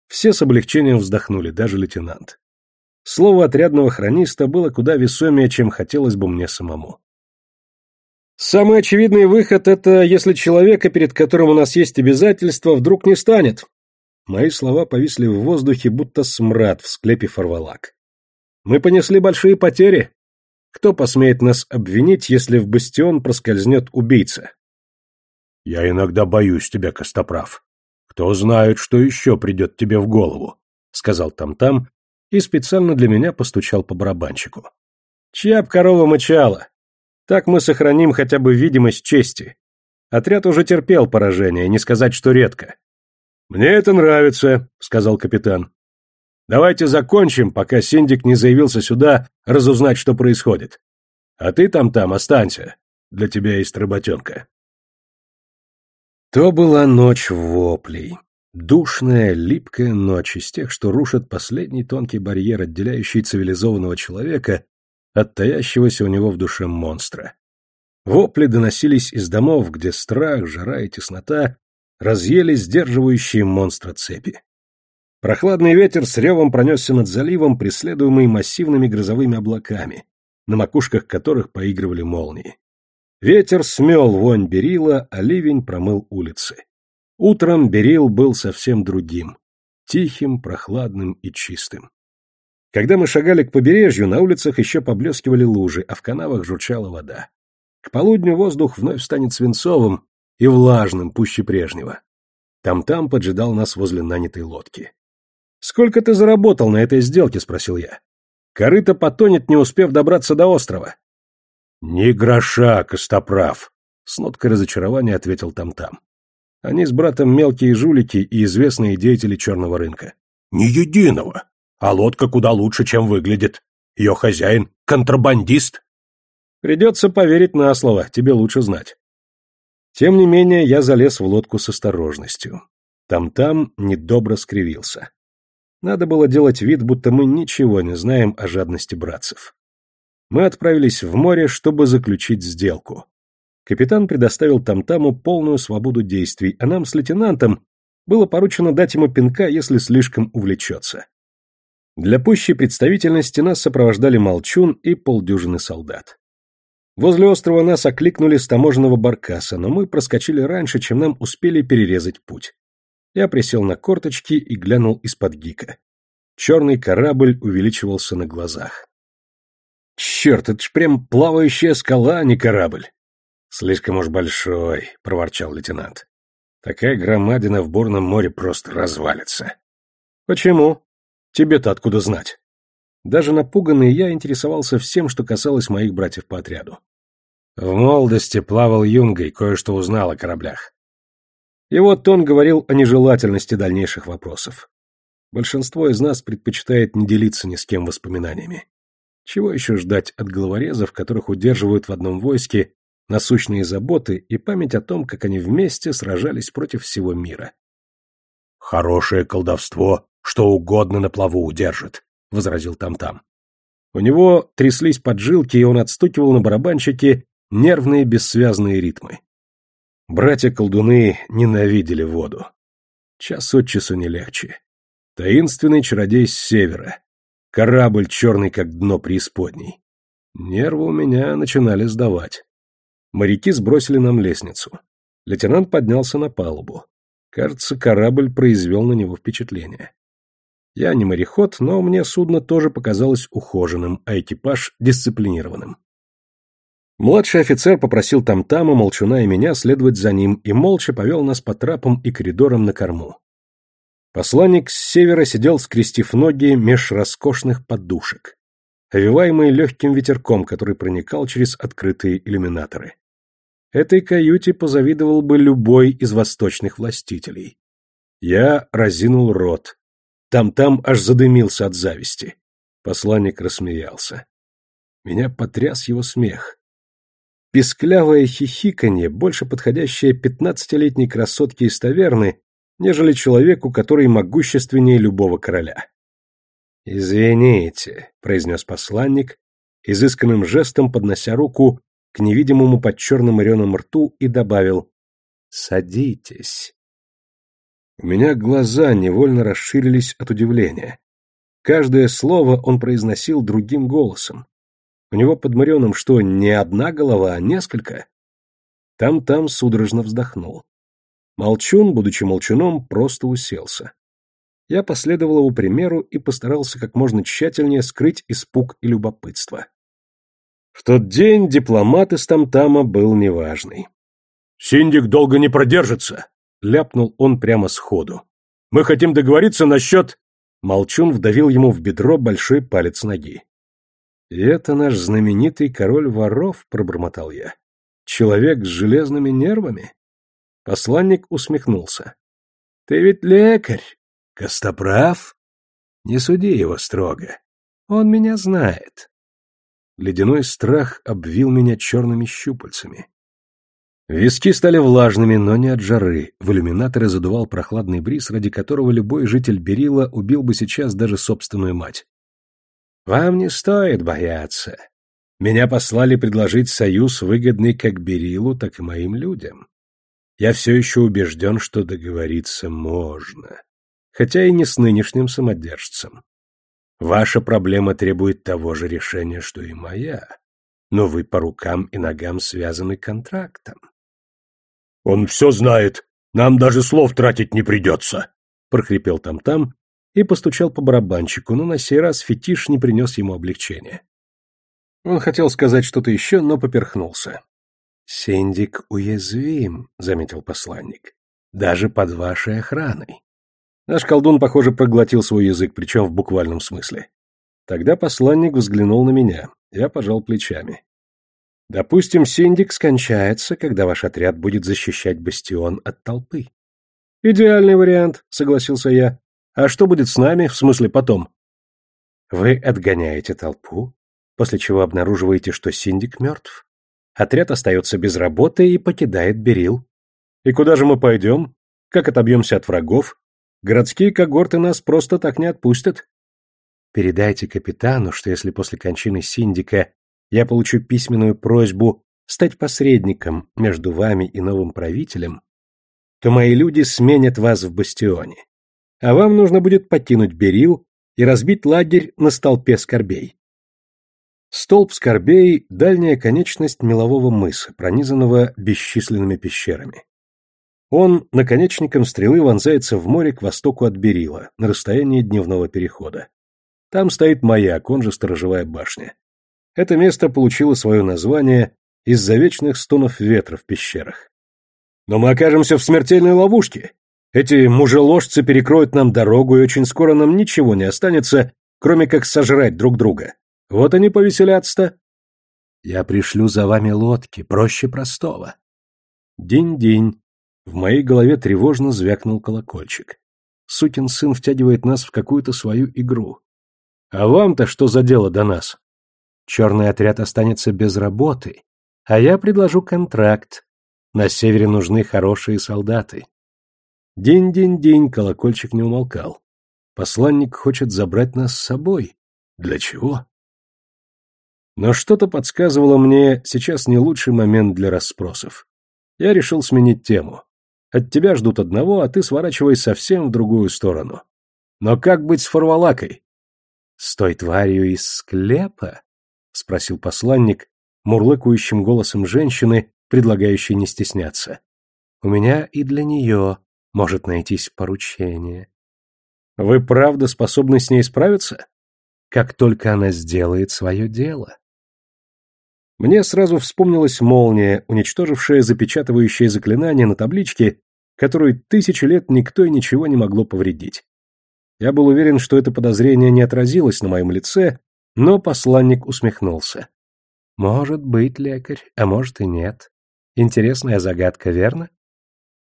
Все с облегчением вздохнули, даже лейтенант. Слово отрядного хрониста было куда весомее, чем хотелось бы мне самому. Самый очевидный выход — это если человека, перед которым у нас есть обязательства, вдруг не станет, Мои слова повисли в воздухе, будто смрад в склепе фарвалак. Мы понесли большие потери. Кто посмеет нас обвинить, если в бастион проскользнет убийца? Я иногда боюсь тебя, Костоправ. Кто знает, что еще придет тебе в голову, сказал там-там и специально для меня постучал по барабанчику. Чья б корова мычала? Так мы сохраним хотя бы видимость чести. Отряд уже терпел поражение, не сказать, что редко. «Мне это нравится», — сказал капитан. Давайте закончим, пока Синдик не заявился сюда разузнать, что происходит. А ты там-там останься. Для тебя есть работенка. То была ночь воплей. Душная, липкая ночь из тех, что рушат последний тонкий барьер, отделяющий цивилизованного человека от таящегося у него в душе монстра. Вопли доносились из домов, где страх, жара и теснота разъели сдерживающие монстра цепи. Прохладный ветер с ревом пронесся над заливом, преследуемый массивными грозовыми облаками, на макушках которых поигрывали молнии. Ветер смел вонь берила, а ливень промыл улицы. Утром берил был совсем другим, тихим, прохладным и чистым. Когда мы шагали к побережью, на улицах еще поблескивали лужи, а в канавах журчала вода. К полудню воздух вновь станет свинцовым и влажным, пуще прежнего. Там-там поджидал нас возле нанятой лодки. «Сколько ты заработал на этой сделке?» — спросил я. «Корыто потонет, не успев добраться до острова». «Ни гроша, Костоправ!» — с ноткой разочарования ответил Там-Там. Они с братом мелкие жулики и известные деятели черного рынка. «Ни единого! А лодка куда лучше, чем выглядит. Ее хозяин — контрабандист!» Придется поверить на слово, тебе лучше знать. Тем не менее, я залез в лодку с осторожностью. Там-там недобро скривился. Надо было делать вид, будто мы ничего не знаем о жадности братцев. Мы отправились в море, чтобы заключить сделку. Капитан предоставил Тамтаму полную свободу действий, а нам с лейтенантом было поручено дать ему пинка, если слишком увлечется. Для пущей представительности нас сопровождали Молчун и полдюжины солдат. Возле острова нас окликнули с таможенного баркаса, но мы проскочили раньше, чем нам успели перерезать путь. Я присел на корточки и глянул из-под гика. Черный корабль увеличивался на глазах. «Черт, это ж прям плавающая скала, а не корабль!» «Слишком уж большой», — проворчал лейтенант. «Такая громадина в бурном море просто развалится». «Почему? Тебе-то откуда знать?» Даже напуганный я интересовался всем, что касалось моих братьев по отряду. В молодости плавал юнгой, кое-что узнал о кораблях. И вот он говорил о нежелательности дальнейших вопросов. Большинство из нас предпочитает не делиться ни с кем воспоминаниями. Чего еще ждать от головорезов, которых удерживают в одном войске насущные заботы и память о том, как они вместе сражались против всего мира? «Хорошее колдовство, что угодно на плаву удержит», — возразил Там-Там. У него тряслись поджилки, и он отстукивал на барабанчике нервные бессвязные ритмы. Братья-колдуны ненавидели воду. Час от часу не легче. Таинственный чародей с севера. Корабль черный, как дно преисподней. Нервы у меня начинали сдавать. Моряки сбросили нам лестницу. Лейтенант поднялся на палубу. Кажется, корабль произвел на него впечатление. Я не мореход, но мне судно тоже показалось ухоженным, а экипаж — дисциплинированным. Младший офицер попросил Тамтама, Молчуна и меня следовать за ним и молча повел нас по трапам и коридорам на корму. Посланник с севера сидел, скрестив ноги меж роскошных подушек, овиваемый легким ветерком, который проникал через открытые иллюминаторы. Этой каюте позавидовал бы любой из восточных властителей. Я разинул рот, там-там аж задымился от зависти. Посланник рассмеялся. Меня потряс его смех. Песклявое хихиканье, больше подходящее пятнадцатилетней красотке из таверны, нежели человеку, который могущественнее любого короля. «Извините», — произнес посланник, изысканным жестом поднося руку к невидимому под черным иреном рту и добавил «Садитесь». У меня глаза невольно расширились от удивления. Каждое слово он произносил другим голосом. У него под Марионом что, не одна голова, а несколько? Там-там судорожно вздохнул. Молчун, будучи молчуном, просто уселся. Я последовал его примеру и постарался как можно тщательнее скрыть испуг и любопытство. В тот день дипломат из Тамтама был неважный. «Синдик долго не продержится», ляпнул он прямо сходу. «Мы хотим договориться насчет...» Молчун вдавил ему в бедро большой палец ноги. «И это наш знаменитый король воров», — пробормотал я. «Человек с железными нервами?» Посланник усмехнулся. «Ты ведь лекарь, Костоправ?» Не суди его строго. Он меня знает. Ледяной страх обвил меня черными щупальцами. Виски стали влажными, но не от жары. В иллюминаторы задувал прохладный бриз, ради которого любой житель Берила убил бы сейчас даже собственную мать. «Вам не стоит бояться. Меня послали предложить союз, выгодный как Берилу, так и моим людям. Я все еще убежден, что договориться можно, хотя и не с нынешним самодержцем. Ваша проблема требует того же решения, что и моя, но вы по рукам и ногам связаны контрактом. «Он все знает. Нам даже слов тратить не придется», — прохрипел там-там и постучал по барабанчику, но на сей раз фетиш не принес ему облегчения. Он хотел сказать что-то еще, но поперхнулся. «Синдик уязвим», — заметил посланник, — «даже под вашей охраной». Наш колдун, похоже, проглотил свой язык, причем в буквальном смысле. Тогда посланник взглянул на меня. Я пожал плечами. Допустим, Синдик скончается, когда ваш отряд будет защищать бастион от толпы. Идеальный вариант, согласился я. А что будет с нами, в смысле потом? Вы отгоняете толпу, после чего обнаруживаете, что Синдик мертв. Отряд остается без работы и покидает Берил. И куда же мы пойдем? Как отобьемся от врагов? Городские когорты нас просто так не отпустят. Передайте капитану, что если после кончины Синдика я получу письменную просьбу стать посредником между вами и новым правителем, то мои люди сменят вас в бастионе. А вам нужно будет покинуть Берил и разбить лагерь на столпе скорбей. Столб скорбей – дальняя конечность мелового мыса, пронизанного бесчисленными пещерами. Он наконечником стрелы вонзается в море к востоку от Берила, на расстоянии дневного перехода. Там стоит маяк, он же сторожевая башня. Это место получило свое название из-за вечных стонов ветра в пещерах. Но мы окажемся в смертельной ловушке. Эти мужеложцы перекроют нам дорогу, и очень скоро нам ничего не останется, кроме как сожрать друг друга. Вот они повеселятся. Я пришлю за вами лодки, проще простого. День-день. В моей голове тревожно звякнул колокольчик. Сукин сын втягивает нас в какую-то свою игру. А вам-то что за дело до нас? Черный отряд останется без работы, а я предложу контракт. На севере нужны хорошие солдаты. День-день-день колокольчик не умолкал. Посланник хочет забрать нас с собой. Для чего? Но что-то подсказывало мне, сейчас не лучший момент для расспросов. Я решил сменить тему. От тебя ждут одного, а ты сворачивай совсем в другую сторону. Но как быть с Фарвалакой? С той тварью из склепа? — спросил посланник, мурлыкающим голосом женщины, предлагающей не стесняться. «У меня и для нее может найтись поручение». «Вы правда способны с ней справиться?» «Как только она сделает свое дело». Мне сразу вспомнилась молния, уничтожившая запечатывающее заклинание на табличке, которую тысячи лет никто и ничего не могло повредить. Я был уверен, что это подозрение не отразилось на моем лице, но посланник усмехнулся. «Может быть, лекарь, а может и нет. Интересная загадка, верно?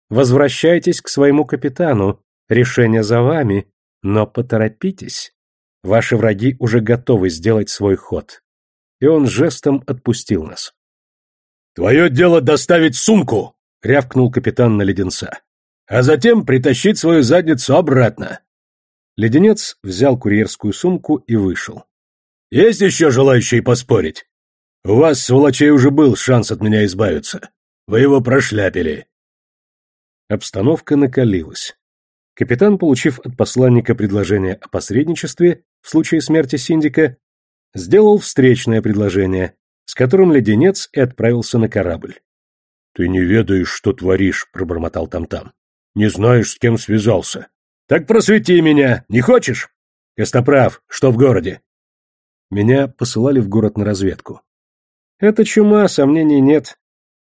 Возвращайтесь к своему капитану, решение за вами, но поторопитесь. Ваши враги уже готовы сделать свой ход». И он жестом отпустил нас. «Твое дело доставить сумку!» — рявкнул капитан на леденца. «А затем притащить свою задницу обратно!» Леденец взял курьерскую сумку и вышел. Есть еще желающие поспорить? У вас, сволочей, уже был шанс от меня избавиться. Вы его прошляпили. Обстановка накалилась. Капитан, получив от посланника предложение о посредничестве в случае смерти Синдика, сделал встречное предложение, с которым леденец и отправился на корабль. «Ты не ведаешь, что творишь», — пробормотал Там-Там. «Не знаешь, с кем связался». «Так просвети меня, не хочешь?» «Костоправ, что в городе?» Меня посылали в город на разведку. Это чума, сомнений нет.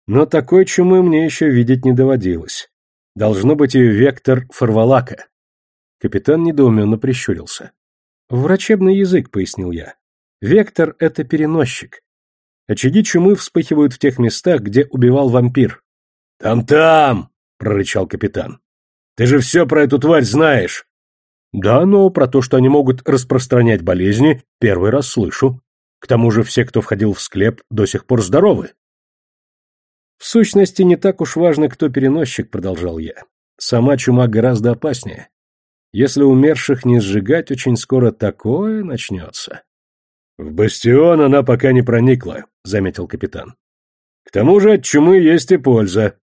Но такой чумы мне еще видеть не доводилось. Должно быть и вектор Фарвалака. Капитан недоуменно прищурился. «Врачебный язык», — пояснил я. «Вектор — это переносчик. Очаги чумы вспыхивают в тех местах, где убивал вампир». «Там-там!» — прорычал капитан. «Ты же все про эту тварь знаешь!» Да, но про то, что они могут распространять болезни, первый раз слышу. К тому же все, кто входил в склеп, до сих пор здоровы. В сущности, не так уж важно, кто переносчик, продолжал я. Сама чума гораздо опаснее. Если умерших не сжигать, очень скоро такое начнется. В бастион она пока не проникла, заметил капитан. К тому же от чумы есть и польза.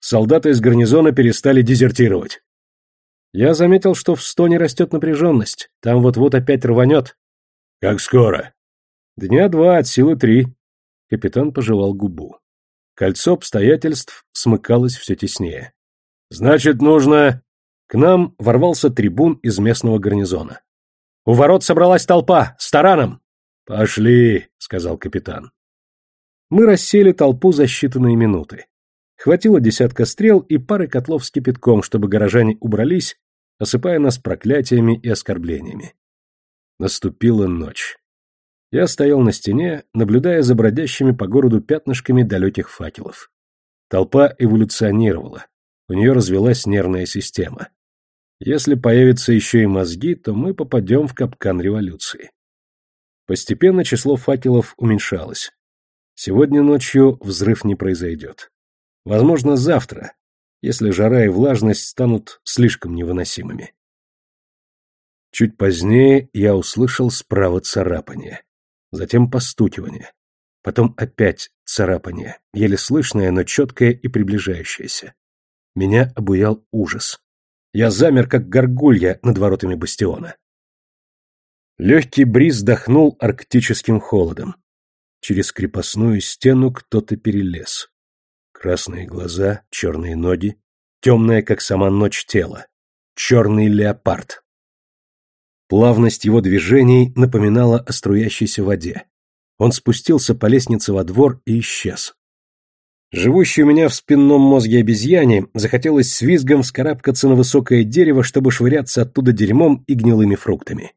Солдаты из гарнизона перестали дезертировать. Я заметил, что в стоне растет напряженность. Там вот-вот опять рванет. Как скоро? Дня два, от силы три. Капитан пожевал губу. Кольцо обстоятельств смыкалось все теснее. Значит, нужно... К нам ворвался трибун из местного гарнизона. У ворот собралась толпа, с тараном. Пошли, сказал капитан. Мы рассели толпу за считанные минуты. Хватило десятка стрел и пары котлов с кипятком, чтобы горожане убрались, осыпая нас проклятиями и оскорблениями. Наступила ночь. Я стоял на стене, наблюдая за бродящими по городу пятнышками далеких факелов. Толпа эволюционировала. У нее развелась нервная система. Если появятся еще и мозги, то мы попадем в капкан революции. Постепенно число факелов уменьшалось. Сегодня ночью взрыв не произойдет. Возможно, завтра, если жара и влажность станут слишком невыносимыми. Чуть позднее я услышал справа царапание, затем постукивание, потом опять царапание, еле слышное, но четкое и приближающееся. Меня обуял ужас. Я замер, как горгулья над воротами бастиона. Легкий бриз дохнул арктическим холодом. Через крепостную стену кто-то перелез. Красные глаза, черные ноги, темное, как сама ночь, тело. Черный леопард. Плавность его движений напоминала о струящейся воде. Он спустился по лестнице во двор и исчез. Живущей у меня в спинном мозге обезьяне захотелось с визгом вскарабкаться на высокое дерево, чтобы швыряться оттуда дерьмом и гнилыми фруктами.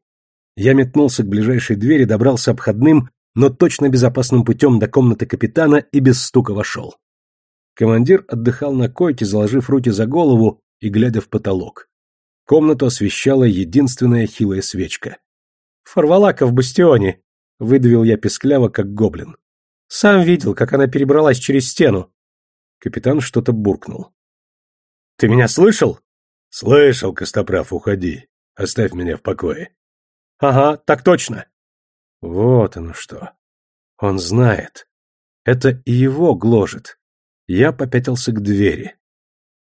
Я метнулся к ближайшей двери, добрался обходным, но точно безопасным путем до комнаты капитана и без стука вошел. Командир отдыхал на койке, заложив руки за голову и глядя в потолок. Комнату освещала единственная хилая свечка. «Фарвалака в бастионе!» — выдавил я пескляво, как гоблин. «Сам видел, как она перебралась через стену». Капитан что-то буркнул. «Ты меня слышал?» «Слышал, Костоправ, уходи. Оставь меня в покое». «Ага, так точно». Вот оно что. Он знает. Это и его гложет. Я попятился к двери.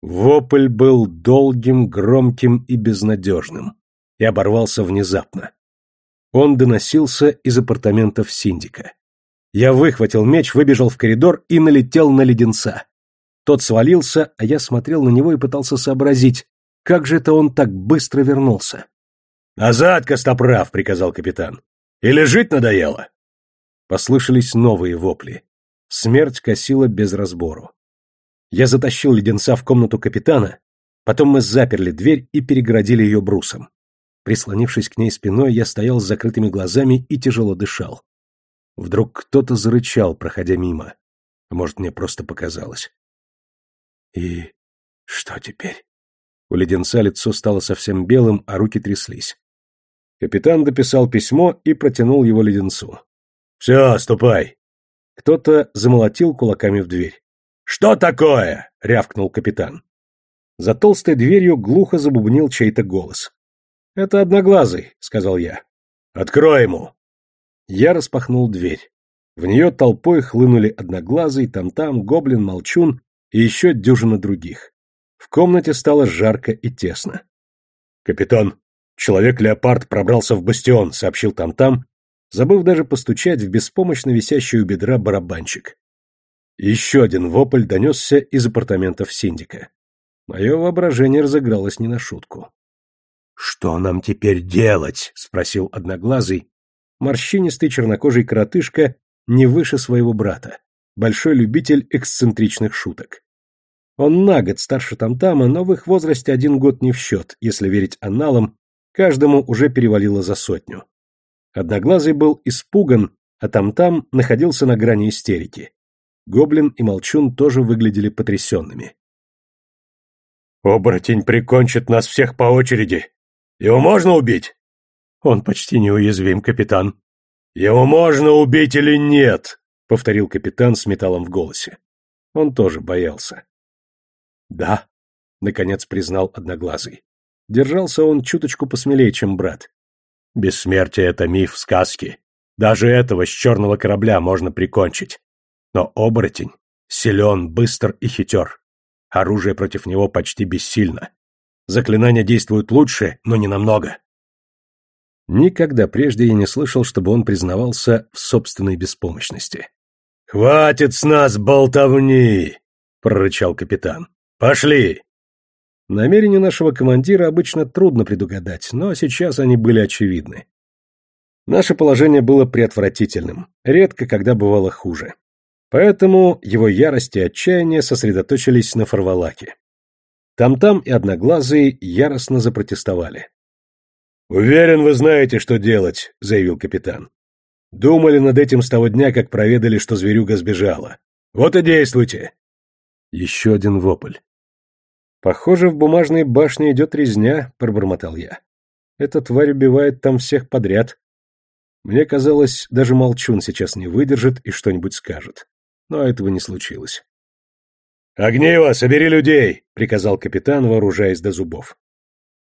Вопль был долгим, громким и безнадежным. И оборвался внезапно. Он доносился из апартаментов синдика. Я выхватил меч, выбежал в коридор и налетел на леденца. Тот свалился, а я смотрел на него и пытался сообразить, как же это он так быстро вернулся. «Назад, Костоправ!» — приказал капитан. «Или жить надоело?» Послышались новые вопли. Смерть косила без разбору. Я затащил леденца в комнату капитана, потом мы заперли дверь и перегородили ее брусом. Прислонившись к ней спиной, я стоял с закрытыми глазами и тяжело дышал. Вдруг кто-то зарычал, проходя мимо. А может, мне просто показалось. И что теперь? У леденца лицо стало совсем белым, а руки тряслись. Капитан дописал письмо и протянул его леденцу. «Все, ступай. Кто-то замолотил кулаками в дверь. «Что такое?» — рявкнул капитан. За толстой дверью глухо забубнил чей-то голос. «Это Одноглазый», — сказал я. «Открой ему!» Я распахнул дверь. В нее толпой хлынули Одноглазый, Там-Там, Гоблин, Молчун и еще дюжина других. В комнате стало жарко и тесно. «Капитан, человек-леопард пробрался в бастион», — сообщил Там-Там забыв даже постучать в беспомощно висящий у бедра барабанчик. Еще один вопль донесся из апартаментов синдика. Мое воображение разыгралось не на шутку. «Что нам теперь делать?» — спросил одноглазый. Морщинистый чернокожий коротышка не выше своего брата, большой любитель эксцентричных шуток. Он на год старше Тамтама, но в их возрасте один год не в счет, если верить аналам, каждому уже перевалило за сотню. Одноглазый был испуган, а там-там находился на грани истерики. Гоблин и Молчун тоже выглядели потрясенными. «Оборотень прикончит нас всех по очереди! Его можно убить? Он почти неуязвим, капитан. Его можно убить или нет? Повторил капитан с металлом в голосе. Он тоже боялся. Да, наконец признал Одноглазый. Держался он чуточку посмелее, чем брат. Бессмертие — это миф, сказки. Даже этого с черного корабля можно прикончить. Но оборотень силен, быстр и хитер. Оружие против него почти бессильно. Заклинания действуют лучше, но не намного. Никогда прежде я не слышал, чтобы он признавался в собственной беспомощности. «Хватит с нас болтовни!» — прорычал капитан. «Пошли!» Намерения нашего командира обычно трудно предугадать, но сейчас они были очевидны. Наше положение было преотвратительным, редко когда бывало хуже. Поэтому его ярость и отчаяние сосредоточились на Фарвалаке. Там-там и Одноглазые яростно запротестовали. «Уверен, вы знаете, что делать», — заявил капитан. «Думали над этим с того дня, как проведали, что зверюга сбежала. Вот и действуйте!» Еще один вопль. «Похоже, в бумажной башне идет резня», — пробормотал я. «Эта тварь убивает там всех подряд». Мне казалось, даже молчун сейчас не выдержит и что-нибудь скажет. Но этого не случилось. «Огнеева, собери людей!» — приказал капитан, вооружаясь до зубов.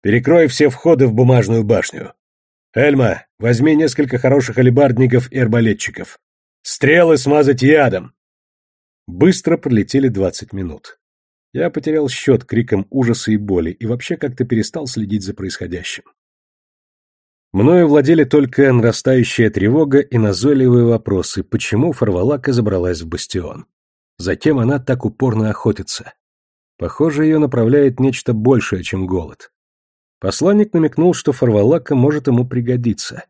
«Перекрой все входы в бумажную башню. Эльма, возьми несколько хороших алибардников и арбалетчиков. Стрелы смазать ядом!» Быстро пролетели двадцать минут. Я потерял счет криком ужаса и боли и вообще как-то перестал следить за происходящим. Мною владели только нарастающая тревога и назойливые вопросы, почему Фарвалака забралась в бастион. Затем она так упорно охотится. Похоже, ее направляет нечто большее, чем голод. Посланник намекнул, что Фарвалака может ему пригодиться.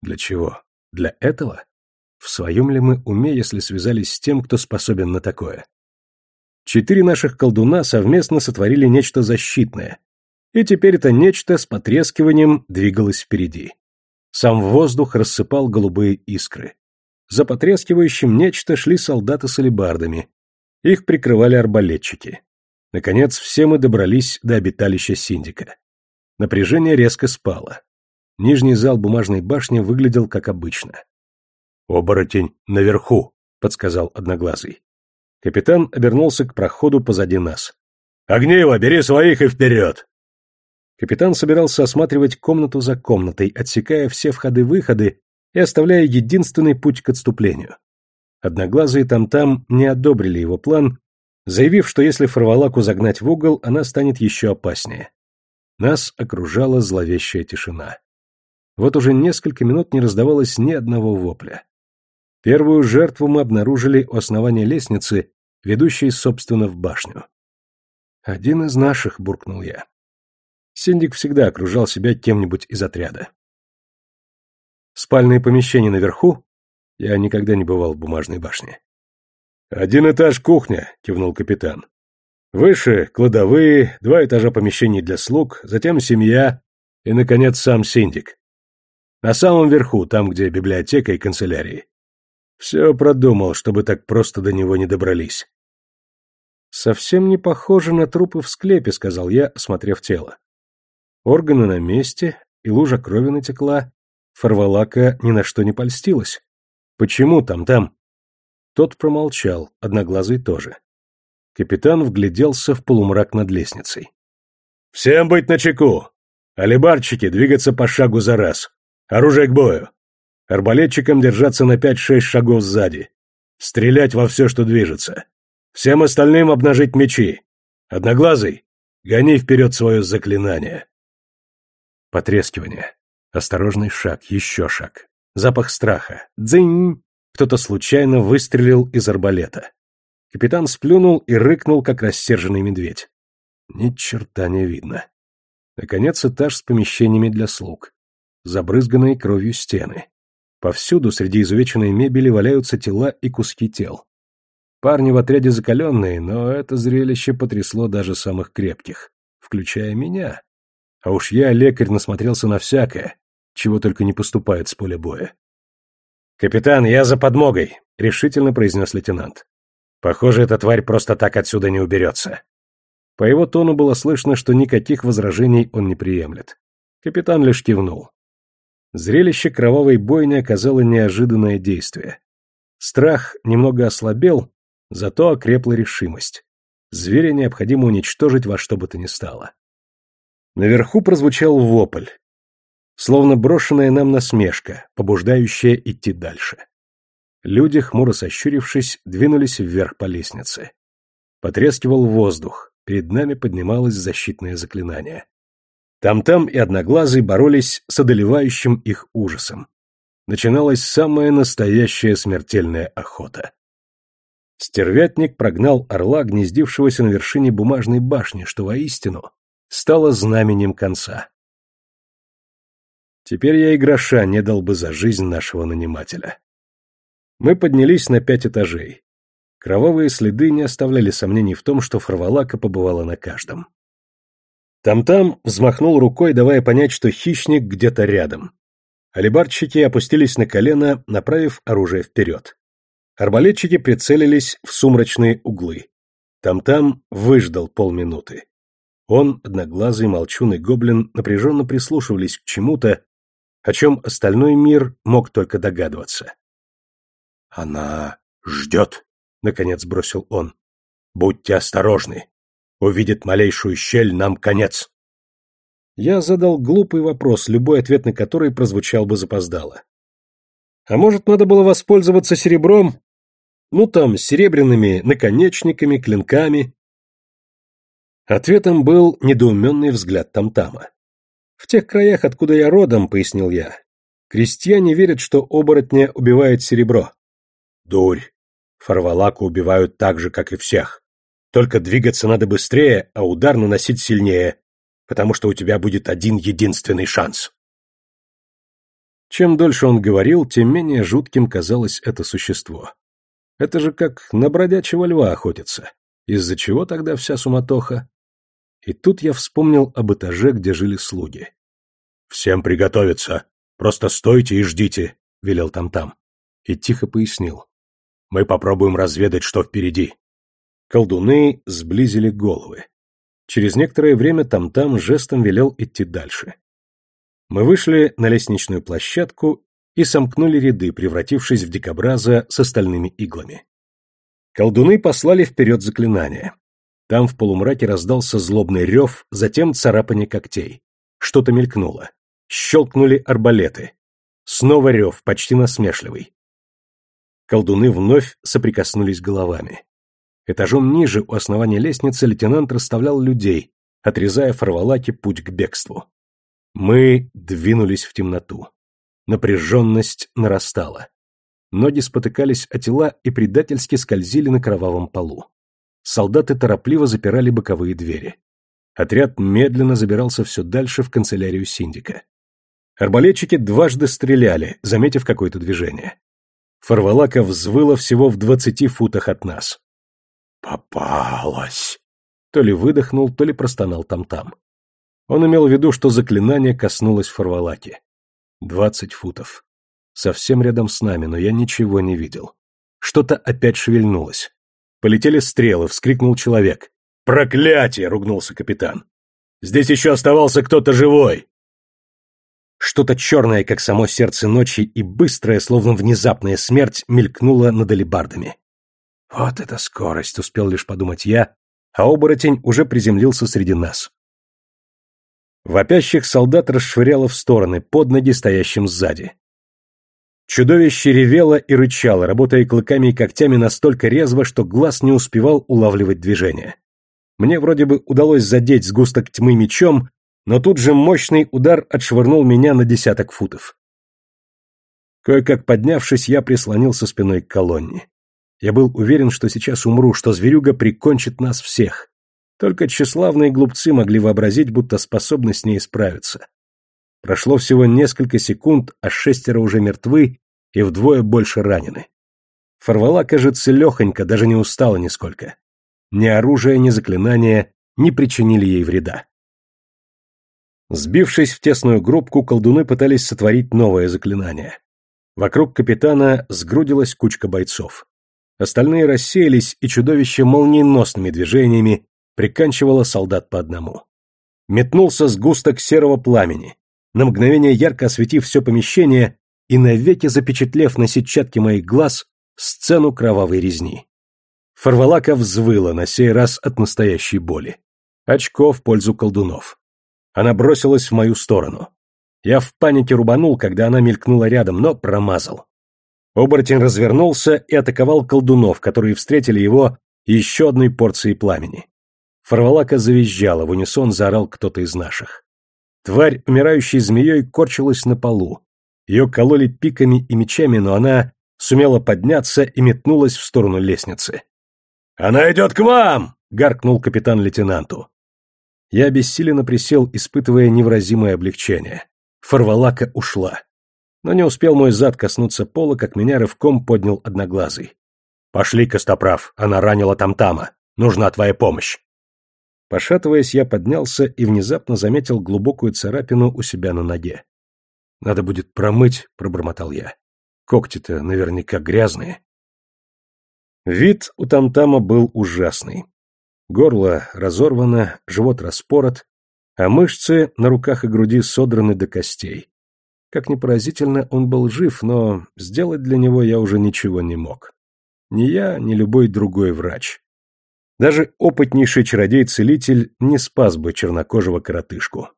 Для чего? Для этого? В своем ли мы уме, если связались с тем, кто способен на такое? Четыре наших колдуна совместно сотворили нечто защитное, и теперь это нечто с потрескиванием двигалось впереди. Сам воздух рассыпал голубые искры. За потрескивающим нечто шли солдаты с алебардами. Их прикрывали арбалетчики. Наконец, все мы добрались до обиталища Синдика. Напряжение резко спало. Нижний зал бумажной башни выглядел как обычно. «Оборотень наверху», — подсказал Одноглазый. Капитан обернулся к проходу позади нас. «Огнеева, бери своих и вперед!» Капитан собирался осматривать комнату за комнатой, отсекая все входы-выходы и оставляя единственный путь к отступлению. Одноглазые там-там не одобрили его план, заявив, что если Фарвалаку загнать в угол, она станет еще опаснее. Нас окружала зловещая тишина. Вот уже несколько минут не раздавалось ни одного вопля. Первую жертву мы обнаружили у основания лестницы, ведущей, собственно, в башню. «Один из наших», — буркнул я. Синдик всегда окружал себя кем-нибудь из отряда. Спальные помещения наверху? Я никогда не бывал в бумажной башне. «Один этаж кухня», — кивнул капитан. «Выше — кладовые, два этажа помещений для слуг, затем семья и, наконец, сам синдик. На самом верху, там, где библиотека и канцелярии. Все продумал, чтобы так просто до него не добрались. «Совсем не похоже на трупы в склепе», — сказал я, осмотрев тело. Органы на месте, и лужа крови натекла. Фарвалака ни на что не польстилась. «Почему там-там?» Тот промолчал, одноглазый тоже. Капитан вгляделся в полумрак над лестницей. «Всем быть начеку! Алибарчики двигаться по шагу за раз. Оружие к бою. Арбалетчикам держаться на пять-шесть шагов сзади. Стрелять во все, что движется. Всем остальным обнажить мечи. Одноглазый, гони вперед свое заклинание. Потрескивание. Осторожный шаг, еще шаг. Запах страха. Дзынь! Кто-то случайно выстрелил из арбалета. Капитан сплюнул и рыкнул, как рассерженный медведь. Ни черта не видно. Наконец, этаж с помещениями для слуг. Забрызганные кровью стены. Повсюду среди изувеченной мебели валяются тела и куски тел. Парни в отряде закаленные, но это зрелище потрясло даже самых крепких, включая меня. А уж я, лекарь, насмотрелся на всякое, чего только не поступает с поля боя. «Капитан, я за подмогой», — решительно произнес лейтенант. «Похоже, эта тварь просто так отсюда не уберется». По его тону было слышно, что никаких возражений он не приемлет. Капитан лишь кивнул. Зрелище кровавой бойни оказало неожиданное действие. Страх немного ослабел, зато окрепла решимость. Зверя необходимо уничтожить во что бы то ни стало. Наверху прозвучал вопль. Словно брошенная нам насмешка, побуждающая идти дальше. Люди, хмуро сощурившись, двинулись вверх по лестнице. Потрескивал воздух, перед нами поднималось защитное заклинание. Там-там и Одноглазый боролись с одолевающим их ужасом. Начиналась самая настоящая смертельная охота. Стервятник прогнал орла, гнездившегося на вершине бумажной башни, что воистину стало знаменем конца. Теперь я и гроша не дал бы за жизнь нашего нанимателя. Мы поднялись на пять этажей. Кровавые следы не оставляли сомнений в том, что Фарвалака побывала на каждом. Там-там взмахнул рукой, давая понять, что хищник где-то рядом. Алибарщики опустились на колено, направив оружие вперед. Арбалетчики прицелились в сумрачные углы. Там-там выждал полминуты. Он, одноглазый, молчун гоблин напряженно прислушивались к чему-то, о чем остальной мир мог только догадываться. «Она ждет», — наконец бросил он. «Будьте осторожны. Увидит малейшую щель, нам конец». Я задал глупый вопрос, любой ответ на который прозвучал бы запоздало. «А может, надо было воспользоваться серебром? Ну, там, серебряными наконечниками, клинками?» Ответом был недоуменный взгляд Тамтама. В тех краях, откуда я родом, пояснил я, крестьяне верят, что оборотня убивает серебро. Дурь. Фарвалаку убивают так же, как и всех. Только двигаться надо быстрее, а удар наносить сильнее, потому что у тебя будет один единственный шанс. Чем дольше он говорил, тем менее жутким казалось это существо. Это же как на бродячего льва охотиться. Из-за чего тогда вся суматоха? И тут я вспомнил об этаже, где жили слуги. «Всем приготовиться! Просто стойте и ждите!» — велел там-там. И тихо пояснил. «Мы попробуем разведать, что впереди». Колдуны сблизили головы. Через некоторое время там-там жестом велел идти дальше. Мы вышли на лестничную площадку и сомкнули ряды, превратившись в дикобраза с остальными иглами. Колдуны послали вперед заклинания. Там в полумраке раздался злобный рев, затем царапание когтей. Что-то мелькнуло. Щелкнули арбалеты. Снова рев, почти насмешливый. Колдуны вновь соприкоснулись головами. Этажом ниже, у основания лестницы, лейтенант расставлял людей, отрезая Фарвалаке путь к бегству. Мы двинулись в темноту. Напряженность нарастала. Ноги спотыкались о тела и предательски скользили на кровавом полу солдаты торопливо запирали боковые двери. Отряд медленно забирался все дальше в канцелярию синдика. Арбалетчики дважды стреляли, заметив какое-то движение. Фарвалака взвыла всего в двадцати футах от нас. «Попалась!» То ли выдохнул, то ли простонал там-там. Он имел в виду, что заклинание коснулось Фарвалаки. Двадцать футов. Совсем рядом с нами, но я ничего не видел. Что-то опять шевельнулось. Полетели стрелы, вскрикнул человек. «Проклятие!» — ругнулся капитан. «Здесь еще оставался кто-то живой!» Что-то черное, как само сердце ночи, и быстрое, словно внезапная смерть, мелькнуло над алебардами. «Вот это скорость!» — успел лишь подумать я, а оборотень уже приземлился среди нас. Вопящих солдат расшвыряло в стороны, под ноги стоящим сзади. Чудовище ревело и рычало, работая клыками и когтями настолько резво, что глаз не успевал улавливать движение. Мне вроде бы удалось задеть сгусток тьмы мечом, но тут же мощный удар отшвырнул меня на десяток футов. Кое-как поднявшись, я прислонился спиной к колонне. Я был уверен, что сейчас умру, что зверюга прикончит нас всех. Только тщеславные глупцы могли вообразить, будто способны с ней справиться. Прошло всего несколько секунд, а шестеро уже мертвы и вдвое больше ранены. Фарвала, кажется, легонько, даже не устала нисколько. Ни оружие, ни заклинания не причинили ей вреда. Сбившись в тесную группку, колдуны пытались сотворить новое заклинание. Вокруг капитана сгрудилась кучка бойцов. Остальные рассеялись, и чудовище молниеносными движениями приканчивало солдат по одному. Метнулся сгусток серого пламени. на мгновение ярко осветив все помещение и навеки запечатлев на сетчатке моих глаз сцену кровавой резни. Фарвалака взвыла, на сей раз от настоящей боли. Очко в пользу колдунов. Она бросилась в мою сторону. Я в панике рубанул, когда она мелькнула рядом, но промазал. Оборотень развернулся и атаковал колдунов, которые встретили его еще одной порцией пламени. Фарвалака завизжала, в унисон заорал кто-то из наших. Тварь, умирающей змеей, корчилась на полу. Ее кололи пиками и мечами, но она сумела подняться и метнулась в сторону лестницы. «Она идет к вам!» — гаркнул капитан лейтенанту. Я бессиленно присел, испытывая невразимое облегчение. Фарвалака ушла. Но не успел мой зад коснуться пола, как меня рывком поднял одноглазый. «Пошли, Костоправ, она ранила Тамтама. Нужна твоя помощь». Пошатываясь, я поднялся и внезапно заметил глубокую царапину у себя на ноге. «Надо будет промыть», — пробормотал я. «Когти-то наверняка грязные». Вид у Тамтама был ужасный. Горло разорвано, живот распорот, а мышцы на руках и груди содраны до костей. Как ни поразительно, он был жив, но сделать для него я уже ничего не мог. Ни я, ни любой другой врач. Даже опытнейший чародей-целитель не спас бы чернокожего коротышку.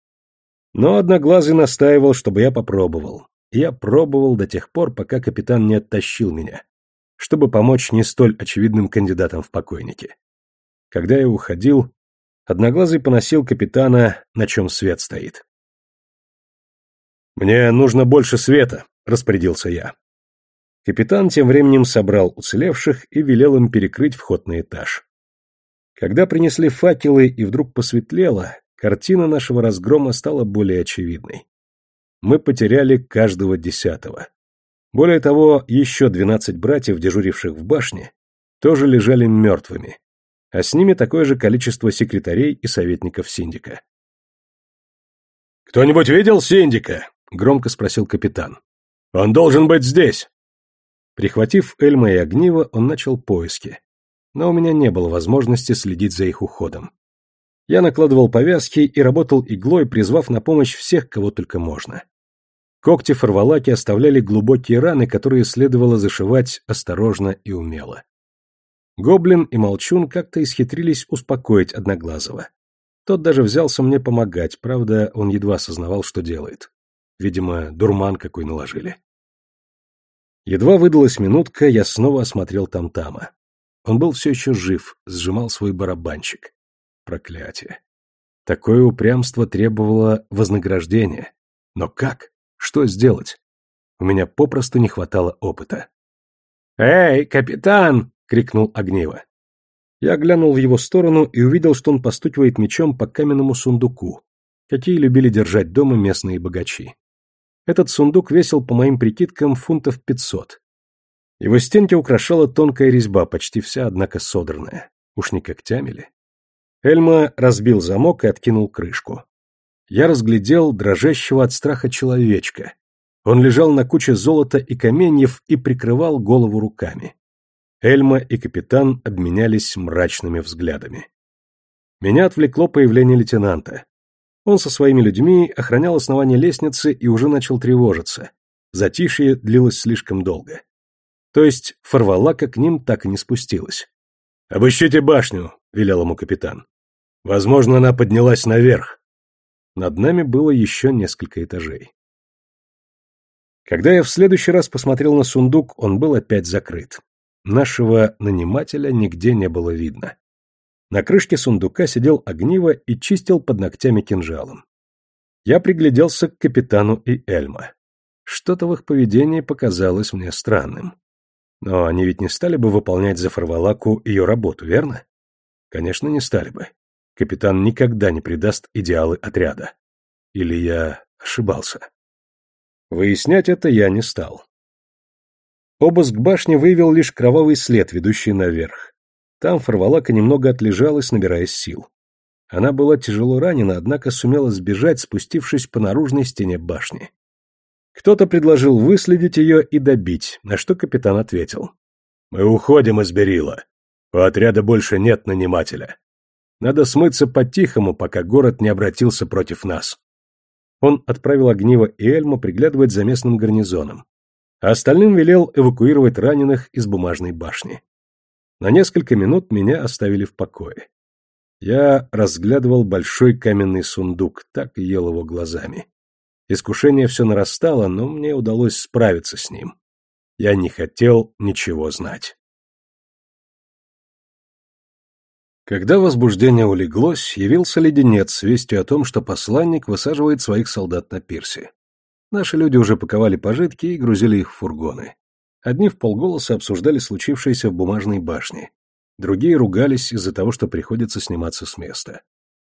Но Одноглазый настаивал, чтобы я попробовал. я пробовал до тех пор, пока капитан не оттащил меня, чтобы помочь не столь очевидным кандидатам в покойники. Когда я уходил, Одноглазый поносил капитана, на чем свет стоит. «Мне нужно больше света», — распорядился я. Капитан тем временем собрал уцелевших и велел им перекрыть вход на этаж. Когда принесли факелы и вдруг посветлело, картина нашего разгрома стала более очевидной. Мы потеряли каждого десятого. Более того, еще двенадцать братьев, дежуривших в башне, тоже лежали мертвыми, а с ними такое же количество секретарей и советников синдика. «Кто-нибудь видел синдика?» — громко спросил капитан. «Он должен быть здесь!» Прихватив Эльма и Огниво, он начал поиски. Но у меня не было возможности следить за их уходом. Я накладывал повязки и работал иглой, призвав на помощь всех, кого только можно. Когти фарвалаки оставляли глубокие раны, которые следовало зашивать осторожно и умело. Гоблин и Молчун как-то исхитрились успокоить Одноглазого. Тот даже взялся мне помогать, правда, он едва осознавал, что делает. Видимо, дурман какой наложили. Едва выдалась минутка, я снова осмотрел Тамтама. Он был все еще жив, сжимал свой барабанчик. Проклятие. Такое упрямство требовало вознаграждения. Но как? Что сделать? У меня попросту не хватало опыта. «Эй, капитан!» — крикнул Огнева. Я глянул в его сторону и увидел, что он постукивает мечом по каменному сундуку, какие любили держать дома местные богачи. Этот сундук весил, по моим прикидкам, фунтов пятьсот. Его стенки украшала тонкая резьба, почти вся, однако, содранная. Уж не когтями ли? Эльма разбил замок и откинул крышку. Я разглядел дрожащего от страха человечка. Он лежал на куче золота и каменьев и прикрывал голову руками. Эльма и капитан обменялись мрачными взглядами. Меня отвлекло появление лейтенанта. Он со своими людьми охранял основание лестницы и уже начал тревожиться. Затишье длилось слишком долго. То есть Фарвалака к ним так и не спустилась. «Обыщите башню», — велел ему капитан. «Возможно, она поднялась наверх». Над нами было еще несколько этажей. Когда я в следующий раз посмотрел на сундук, он был опять закрыт. Нашего нанимателя нигде не было видно. На крышке сундука сидел огниво и чистил под ногтями кинжалом. Я пригляделся к капитану и Эльма. Что-то в их поведении показалось мне странным. Но они ведь не стали бы выполнять за Фарвалаку ее работу, верно? Конечно, не стали бы. Капитан никогда не предаст идеалы отряда. Или я ошибался? Выяснять это я не стал. Обыск башни выявил лишь кровавый след, ведущий наверх. Там Фарвалака немного отлежалась, набираясь сил. Она была тяжело ранена, однако сумела сбежать, спустившись по наружной стене башни. Кто-то предложил выследить ее и добить, на что капитан ответил. «Мы уходим из Берила. У отряда больше нет нанимателя. Надо смыться по-тихому, пока город не обратился против нас». Он отправил Огниво и Эльму приглядывать за местным гарнизоном, а остальным велел эвакуировать раненых из бумажной башни. На несколько минут меня оставили в покое. Я разглядывал большой каменный сундук, так и ел его глазами. Искушение все нарастало, но мне удалось справиться с ним. Я не хотел ничего знать. Когда возбуждение улеглось, явился леденец с вестью о том, что посланник высаживает своих солдат на пирсе. Наши люди уже паковали пожитки и грузили их в фургоны. Одни в полголоса обсуждали случившееся в бумажной башне. Другие ругались из-за того, что приходится сниматься с места.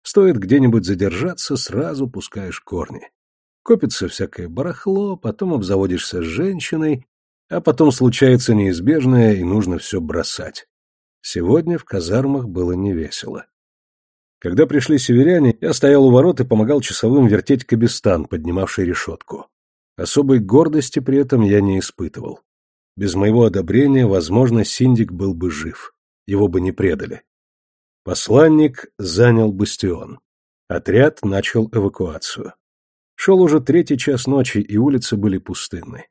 Стоит где-нибудь задержаться, сразу пускаешь корни. Копится всякое барахло, потом обзаводишься с женщиной, а потом случается неизбежное, и нужно все бросать. Сегодня в казармах было невесело. Когда пришли северяне, я стоял у ворот и помогал часовым вертеть кабестан, поднимавший решетку. Особой гордости при этом я не испытывал. Без моего одобрения, возможно, Синдик был бы жив. Его бы не предали. Посланник занял бастион. Отряд начал эвакуацию. Шел уже третий час ночи, и улицы были пустынны.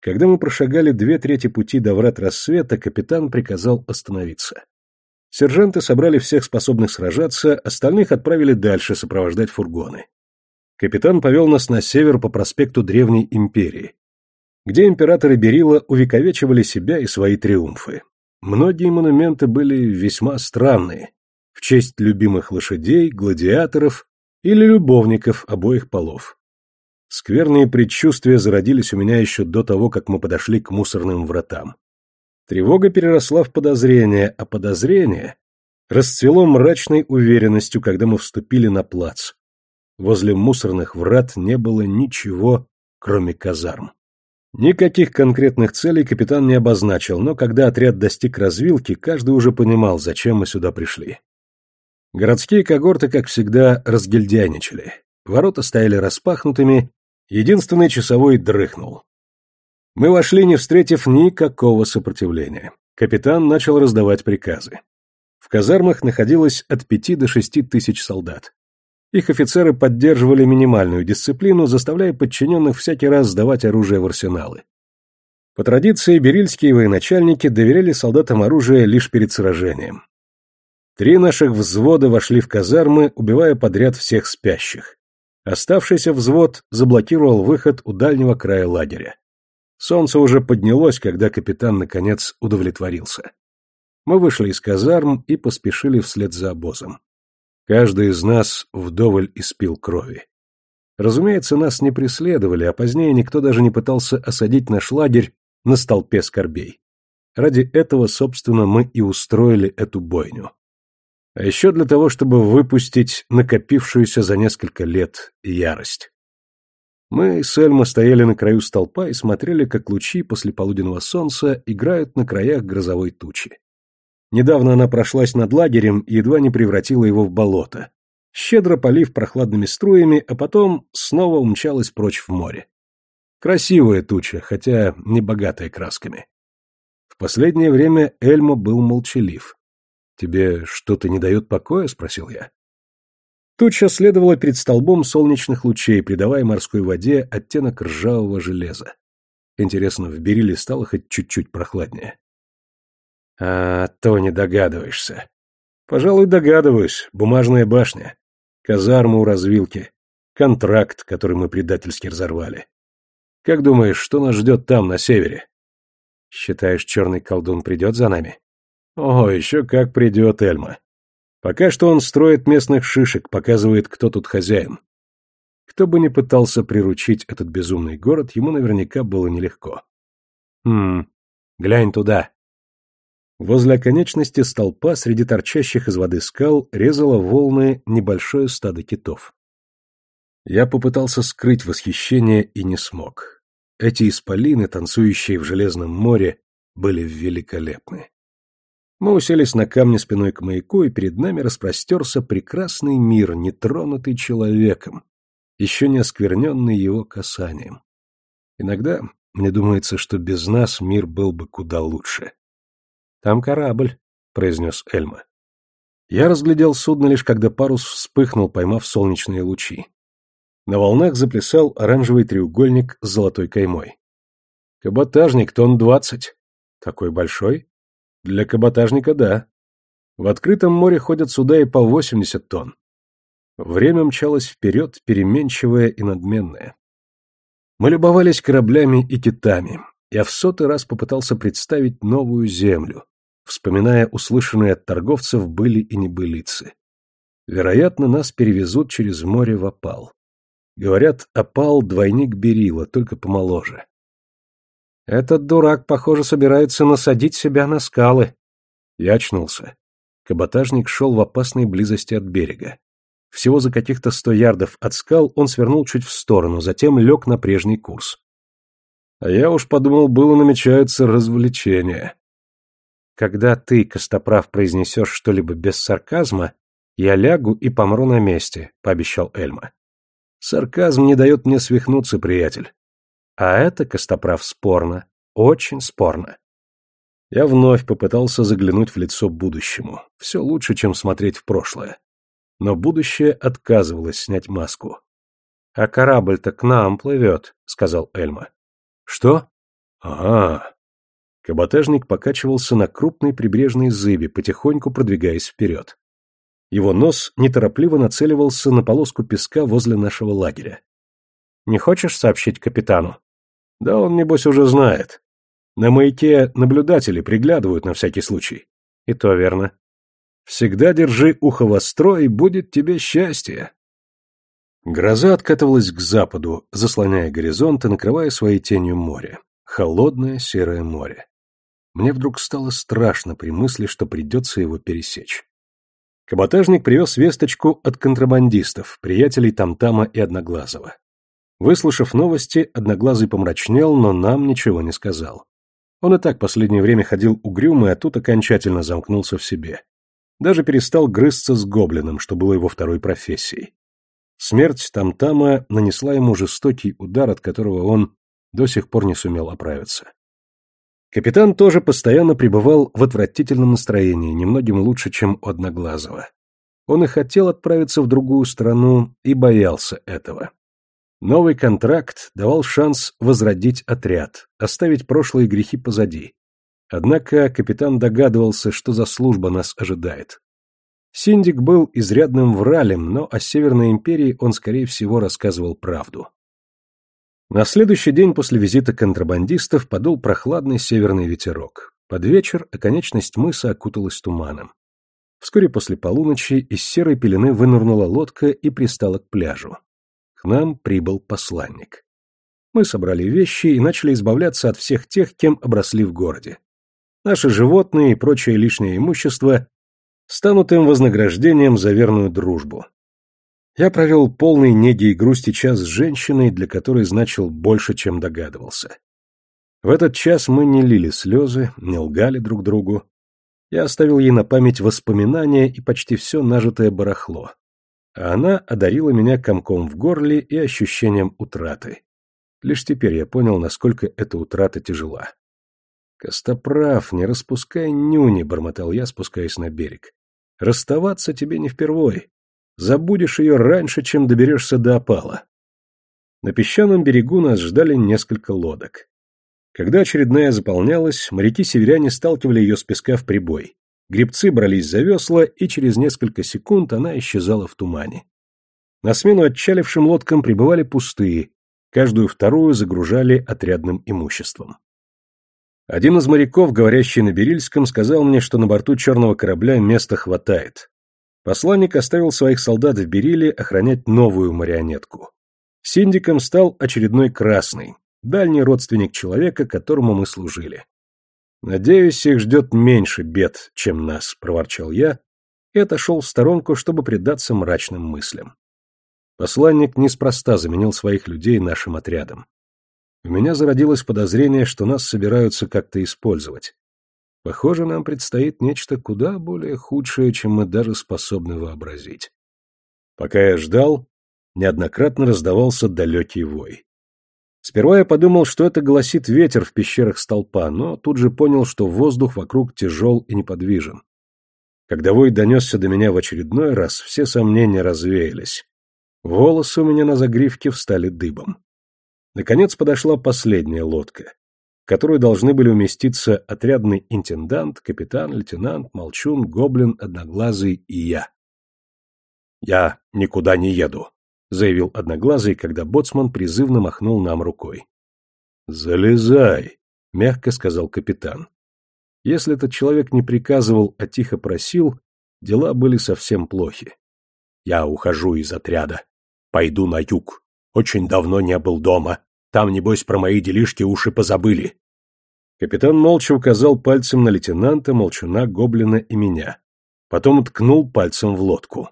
Когда мы прошагали две трети пути до врат рассвета, капитан приказал остановиться. Сержанты собрали всех способных сражаться, остальных отправили дальше сопровождать фургоны. Капитан повел нас на север по проспекту Древней Империи, где императоры Берила увековечивали себя и свои триумфы. Многие монументы были весьма странные, в честь любимых лошадей, гладиаторов или любовников обоих полов. Скверные предчувствия зародились у меня еще до того, как мы подошли к мусорным вратам. Тревога переросла в подозрение, а подозрение расцвело мрачной уверенностью, когда мы вступили на плац. Возле мусорных врат не было ничего, кроме казарм. Никаких конкретных целей капитан не обозначил, но когда отряд достиг развилки, каждый уже понимал, зачем мы сюда пришли. Городские когорты, как всегда, разгильдяйничали. Ворота стояли распахнутыми, Единственный часовой дрыхнул. Мы вошли, не встретив никакого сопротивления. Капитан начал раздавать приказы. В казармах находилось от пяти до шести тысяч солдат. Их офицеры поддерживали минимальную дисциплину, заставляя подчиненных всякий раз сдавать оружие в арсеналы. По традиции, берильские военачальники доверяли солдатам оружие лишь перед сражением. Три наших взвода вошли в казармы, убивая подряд всех спящих. Оставшийся взвод заблокировал выход у дальнего края лагеря. Солнце уже поднялось, когда капитан, наконец, удовлетворился. Мы вышли из казарм и поспешили вслед за обозом. Каждый из нас вдоволь испил крови. Разумеется, нас не преследовали, а позднее никто даже не пытался осадить наш лагерь на столпе скорбей. Ради этого, собственно, мы и устроили эту бойню а еще для того, чтобы выпустить накопившуюся за несколько лет ярость. Мы с Эльма стояли на краю столпа и смотрели, как лучи после полуденного солнца играют на краях грозовой тучи. Недавно она прошлась над лагерем и едва не превратила его в болото, щедро полив прохладными струями, а потом снова умчалась прочь в море. Красивая туча, хотя не богатая красками. В последнее время Эльма был молчалив. «Тебе что-то не дает покоя?» — спросил я. Туча следовала перед столбом солнечных лучей, придавая морской воде оттенок ржавого железа. Интересно, в Бериле стало хоть чуть-чуть прохладнее? А, то не догадываешься. Пожалуй, догадываюсь. Бумажная башня. Казарма у развилки. Контракт, который мы предательски разорвали. Как думаешь, что нас ждет там, на севере? Считаешь, черный колдун придет за нами? О, еще как придет Эльма. Пока что он строит местных шишек, показывает, кто тут хозяин. Кто бы ни пытался приручить этот безумный город, ему наверняка было нелегко. Хм, глянь туда. Возле оконечности столпа среди торчащих из воды скал резало волны небольшое стадо китов. Я попытался скрыть восхищение и не смог. Эти исполины, танцующие в железном море, были великолепны. Мы уселись на камне спиной к маяку, и перед нами распростерся прекрасный мир, нетронутый человеком, еще не оскверненный его касанием. Иногда мне думается, что без нас мир был бы куда лучше. «Там корабль», — произнес Эльма. Я разглядел судно лишь когда парус вспыхнул, поймав солнечные лучи. На волнах заплясал оранжевый треугольник с золотой каймой. Каботажник тон двадцать. Такой большой? Для каботажника да. В открытом море ходят суда и по восемьдесят тонн. Время мчалось вперед, переменчивое и надменное. Мы любовались кораблями и китами. Я в сотый раз попытался представить новую землю, вспоминая услышанные от торговцев были и небылицы. Вероятно, нас перевезут через море в опал. Говорят, опал — двойник Берила, только помоложе. Этот дурак, похоже, собирается насадить себя на скалы. Я очнулся. Каботажник шел в опасной близости от берега. Всего за каких-то сто ярдов от скал он свернул чуть в сторону, затем лег на прежний курс. А я уж подумал, было намечается развлечение. Когда ты, Костоправ, произнесешь что-либо без сарказма, я лягу и помру на месте, пообещал Эльма. Сарказм не дает мне свихнуться, приятель. А это, Костоправ, спорно, очень спорно. Я вновь попытался заглянуть в лицо будущему. Все лучше, чем смотреть в прошлое. Но будущее отказывалось снять маску. «А корабль-то к нам плывет», — сказал Эльма. «Что?» «Ага, Каботажник покачивался на крупной прибрежной зыбе, потихоньку продвигаясь вперед. Его нос неторопливо нацеливался на полоску песка возле нашего лагеря. «Не хочешь сообщить капитану?» «Да он, небось, уже знает. На маяке наблюдатели приглядывают на всякий случай». «И то верно». «Всегда держи ухо востро, и будет тебе счастье». Гроза откатывалась к западу, заслоняя горизонт и накрывая своей тенью море. Холодное серое море. Мне вдруг стало страшно при мысли, что придется его пересечь. Каботажник привез весточку от контрабандистов, приятелей Тамтама и Одноглазого. Выслушав новости, Одноглазый помрачнел, но нам ничего не сказал. Он и так последнее время ходил угрюмый, а тут окончательно замкнулся в себе. Даже перестал грызться с гоблином, что было его второй профессией. Смерть Тамтама нанесла ему жестокий удар, от которого он до сих пор не сумел оправиться. Капитан тоже постоянно пребывал в отвратительном настроении, немногим лучше, чем у Одноглазого. Он и хотел отправиться в другую страну, и боялся этого. Новый контракт давал шанс возродить отряд, оставить прошлые грехи позади. Однако капитан догадывался, что за служба нас ожидает. Синдик был изрядным вралем, но о Северной империи он, скорее всего, рассказывал правду. На следующий день после визита контрабандистов подул прохладный северный ветерок. Под вечер оконечность мыса окуталась туманом. Вскоре после полуночи из серой пелены вынырнула лодка и пристала к пляжу. Нам прибыл посланник. Мы собрали вещи и начали избавляться от всех тех, кем обросли в городе. Наши животные и прочее лишнее имущество станут им вознаграждением за верную дружбу. Я провел полный неги и грусти час с женщиной, для которой значил больше, чем догадывался. В этот час мы не лили слезы, не лгали друг другу. Я оставил ей на память воспоминания и почти все нажитое барахло. А она одарила меня комком в горле и ощущением утраты. Лишь теперь я понял, насколько эта утрата тяжела. «Костоправ, не распускай нюни», — бормотал я, спускаясь на берег. «Расставаться тебе не впервой. Забудешь ее раньше, чем доберешься до опала. На песчаном берегу нас ждали несколько лодок. Когда очередная заполнялась, моряки-северяне сталкивали ее с песка в прибой. Гребцы брались за весла, и через несколько секунд она исчезала в тумане. На смену отчалившим лодкам прибывали пустые, каждую вторую загружали отрядным имуществом. Один из моряков, говорящий на Берильском, сказал мне, что на борту черного корабля места хватает. Посланник оставил своих солдат в Бериле охранять новую марионетку. Синдиком стал очередной красный, дальний родственник человека, которому мы служили. «Надеюсь, их ждет меньше бед, чем нас», — проворчал я и отошел в сторонку, чтобы предаться мрачным мыслям. Посланник неспроста заменил своих людей нашим отрядом. У меня зародилось подозрение, что нас собираются как-то использовать. Похоже, нам предстоит нечто куда более худшее, чем мы даже способны вообразить. Пока я ждал, неоднократно раздавался далекий вой. Сперва я подумал, что это гласит ветер в пещерах столпа, но тут же понял, что воздух вокруг тяжел и неподвижен. Когда вой донесся до меня в очередной раз, все сомнения развеялись. Волосы у меня на загривке встали дыбом. Наконец подошла последняя лодка, в которую должны были уместиться отрядный интендант, капитан, лейтенант, молчун, гоблин, одноглазый и я. «Я никуда не еду», — заявил одноглазый, когда боцман призывно махнул нам рукой. «Залезай», — мягко сказал капитан. Если этот человек не приказывал, а тихо просил, дела были совсем плохи. «Я ухожу из отряда. Пойду на юг. Очень давно не был дома. Там, небось, про мои делишки уши позабыли». Капитан молча указал пальцем на лейтенанта, молчуна, гоблина и меня. Потом ткнул пальцем в лодку.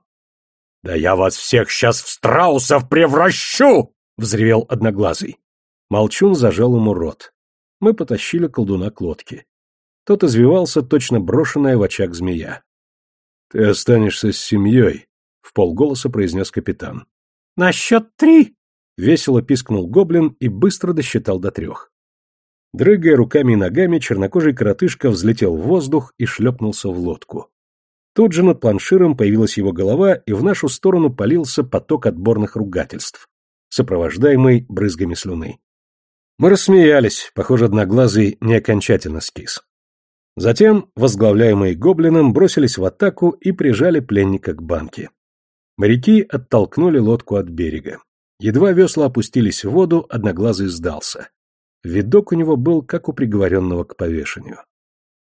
«Да я вас всех сейчас в страусов превращу!» — взревел одноглазый. Молчун зажал ему рот. Мы потащили колдуна к лодке. Тот извивался, точно брошенная в очаг змея. — Ты останешься с семьей, — в полголоса произнес капитан. — На счет три! — весело пискнул гоблин и быстро досчитал до трех. Дрыгая руками и ногами, чернокожий коротышка взлетел в воздух и шлепнулся в лодку. Тут же над планширом появилась его голова, и в нашу сторону полился поток отборных ругательств, сопровождаемый брызгами слюны. Мы рассмеялись, похоже, одноглазый не окончательно скис. Затем, возглавляемые гоблином, бросились в атаку и прижали пленника к банке. Моряки оттолкнули лодку от берега. Едва весла опустились в воду, одноглазый сдался. Видок у него был, как у приговоренного к повешению.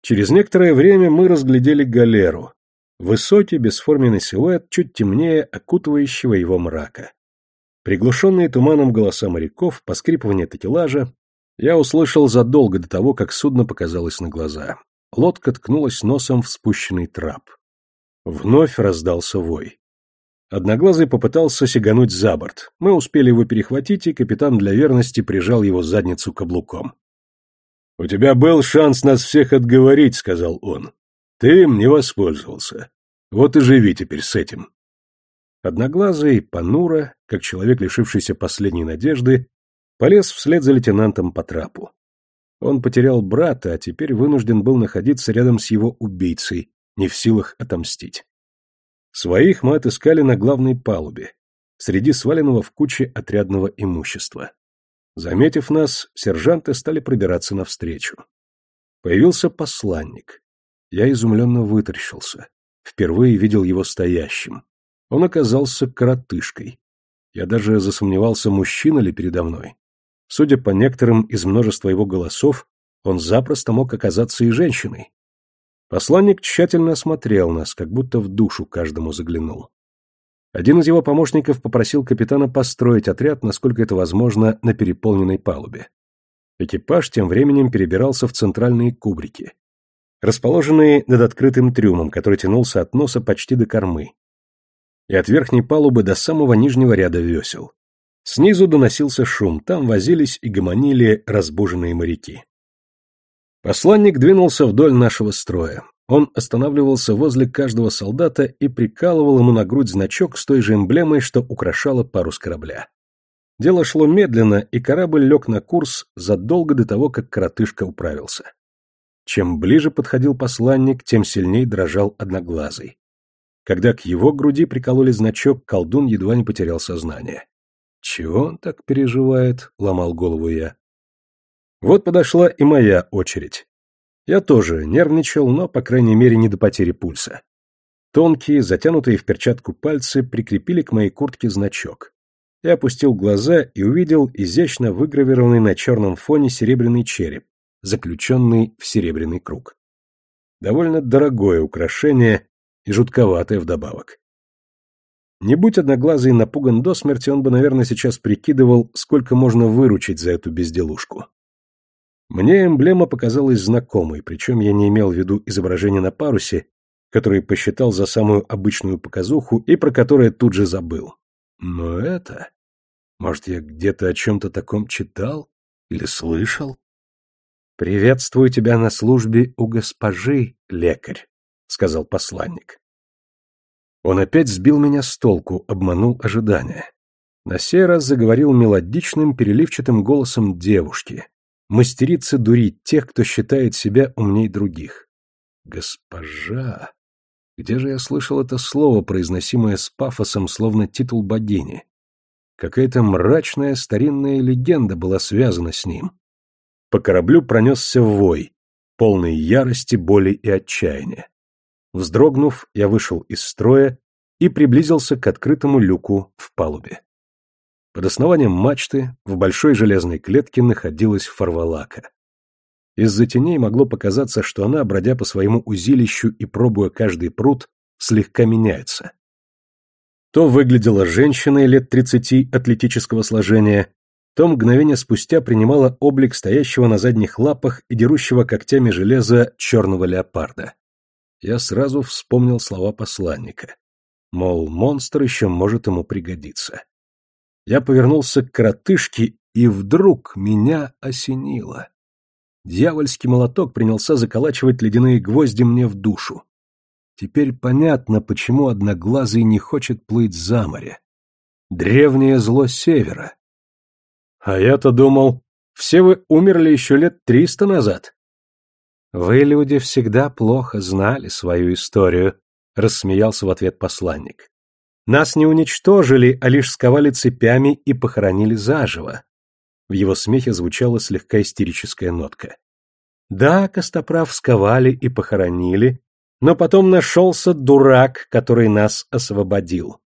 Через некоторое время мы разглядели галеру. Высокий, бесформенный силуэт, чуть темнее окутывающего его мрака. Приглушенные туманом голоса моряков, поскрипывание такелажа, я услышал задолго до того, как судно показалось на глаза. Лодка ткнулась носом в спущенный трап. Вновь раздался вой. Одноглазый попытался сигануть за борт. Мы успели его перехватить, и капитан для верности прижал его задницу каблуком. «У тебя был шанс нас всех отговорить», — сказал он. «Ты им не воспользовался. Вот и живи теперь с этим». Одноглазый, понуро, как человек, лишившийся последней надежды, полез вслед за лейтенантом по трапу. Он потерял брата, а теперь вынужден был находиться рядом с его убийцей, не в силах отомстить. Своих мы отыскали на главной палубе, среди сваленного в куче отрядного имущества. Заметив нас, сержанты стали пробираться навстречу. Появился посланник. Я изумленно вытаращился. Впервые видел его стоящим. Он оказался коротышкой. Я даже засомневался, мужчина ли передо мной. Судя по некоторым из множества его голосов, он запросто мог оказаться и женщиной. Посланник тщательно осмотрел нас, как будто в душу каждому заглянул. Один из его помощников попросил капитана построить отряд, насколько это возможно, на переполненной палубе. Экипаж тем временем перебирался в центральные кубрики, расположенные над открытым трюмом, который тянулся от носа почти до кормы, и от верхней палубы до самого нижнего ряда весел. Снизу доносился шум, там возились и гомонили разбуженные моряки. Посланник двинулся вдоль нашего строя. Он останавливался возле каждого солдата и прикалывал ему на грудь значок с той же эмблемой, что украшала парус корабля. Дело шло медленно, и корабль лег на курс задолго до того, как коротышка управился. Чем ближе подходил посланник, тем сильнее дрожал одноглазый. Когда к его груди прикололи значок, колдун едва не потерял сознание. Чего он так переживает, ломал голову я. Вот подошла и моя очередь. Я тоже нервничал, но, по крайней мере, не до потери пульса. Тонкие, затянутые в перчатку пальцы прикрепили к моей куртке значок. Я опустил глаза и увидел изящно выгравированный на черном фоне серебряный череп, заключенный в серебряный круг. Довольно дорогое украшение и жутковатое вдобавок. Не будь одноглазый напуган до смерти, он бы, наверное, сейчас прикидывал, сколько можно выручить за эту безделушку. Мне эмблема показалась знакомой, причем я не имел в виду изображение на парусе, которое посчитал за самую обычную показуху и про которое тут же забыл. Но это... Может, я где-то о чем-то таком читал или слышал? «Приветствую тебя на службе у госпожи, лекарь», — сказал посланник. Он опять сбил меня с толку, обманул ожидания. На сей раз заговорил мелодичным, переливчатым голосом девушки, мастерица дурить тех, кто считает себя умней других. Госпожа... Где же я слышал это слово, произносимое с пафосом, словно титул богини? Какая-то мрачная старинная легенда была связана с ним. По кораблю пронесся вой, полный ярости, боли и отчаяния. Вздрогнув, я вышел из строя и приблизился к открытому люку в палубе. Под основанием мачты в большой железной клетке находилась фарвалака. Из-за теней могло показаться, что она, бродя по своему узилищу и пробуя каждый пруд, слегка меняется. То выглядела женщиной лет тридцати атлетического сложения, то мгновение спустя принимала облик стоящего на задних лапах и дерущего когтями железа черного леопарда. Я сразу вспомнил слова посланника. Мол, монстр еще может ему пригодиться. Я повернулся к коротышке, и вдруг меня осенило. Дьявольский молоток принялся заколачивать ледяные гвозди мне в душу. Теперь понятно, почему Одноглазый не хочет плыть за море. Древнее зло севера. А я-то думал, все вы умерли еще лет триста назад. Вы, люди, всегда плохо знали свою историю, рассмеялся в ответ посланник. Нас не уничтожили, а лишь сковали цепями и похоронили заживо. В его смехе звучала слегка истерическая нотка. Да, Костоправ сковали и похоронили, но потом нашелся дурак, который нас освободил.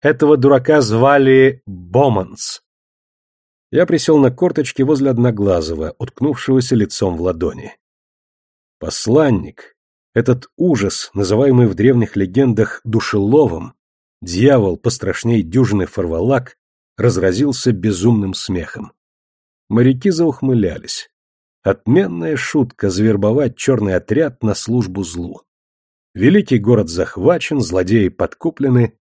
Этого дурака звали Боманс. Я присел на корточки возле Одноглазого, уткнувшегося лицом в ладони. Посланник, этот ужас, называемый в древних легендах душеловом, Дьявол, пострашней дюжины фарвалак, разразился безумным смехом. Моряки заухмылялись. Отменная шутка завербовать черный отряд на службу злу. Великий город захвачен, злодеи подкуплены.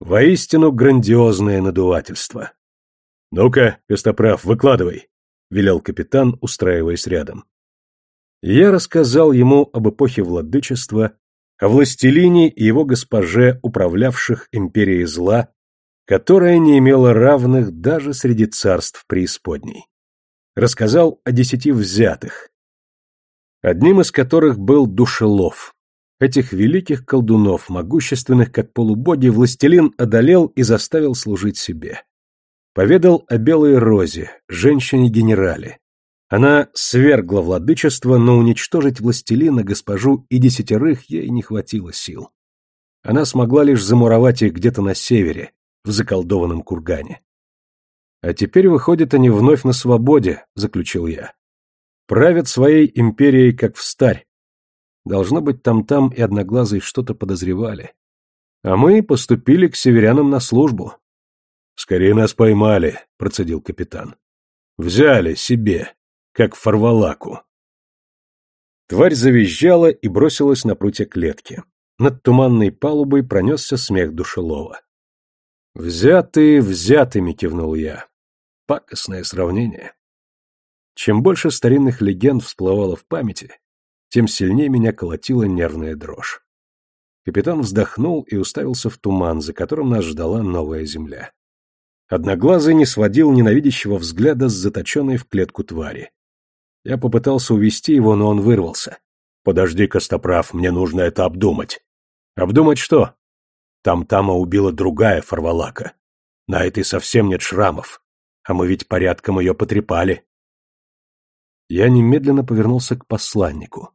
Воистину грандиозное надувательство. «Ну-ка, Костоправ, выкладывай», — велел капитан, устраиваясь рядом. Я рассказал ему об эпохе владычества, о властелине и его госпоже, управлявших империей зла, которая не имела равных даже среди царств преисподней. Рассказал о десяти взятых, одним из которых был Душелов. Этих великих колдунов, могущественных как полубоги, властелин одолел и заставил служить себе. Поведал о белой розе, женщине-генерале, она свергла владычество, но уничтожить властелина, госпожу и десятерых ей не хватило сил. Она смогла лишь замуровать их где-то на севере, в заколдованном кургане. «А теперь, выходит, они вновь на свободе», — заключил я. «Правят своей империей, как встарь. Должно быть, там-там и одноглазые что-то подозревали. А мы поступили к северянам на службу». «Скорее нас поймали», — процедил капитан. «Взяли себе как фарвалаку. Тварь завизжала и бросилась на прутья клетки. Над туманной палубой пронесся смех душелова. «Взятые взятыми», — кивнул я. Пакостное сравнение. Чем больше старинных легенд всплывало в памяти, тем сильнее меня колотила нервная дрожь. Капитан вздохнул и уставился в туман, за которым нас ждала новая земля. Одноглазый не сводил ненавидящего взгляда с заточенной в клетку твари. Я попытался увести его, но он вырвался. «Подожди, Костоправ, мне нужно это обдумать». «Обдумать что?» Там-тама убила другая фарвалака. На этой совсем нет шрамов. А мы ведь порядком ее потрепали. Я немедленно повернулся к посланнику.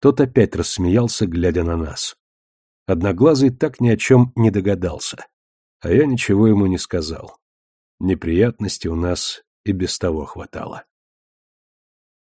Тот опять рассмеялся, глядя на нас. Одноглазый так ни о чем не догадался. А я ничего ему не сказал. Неприятностей у нас и без того хватало.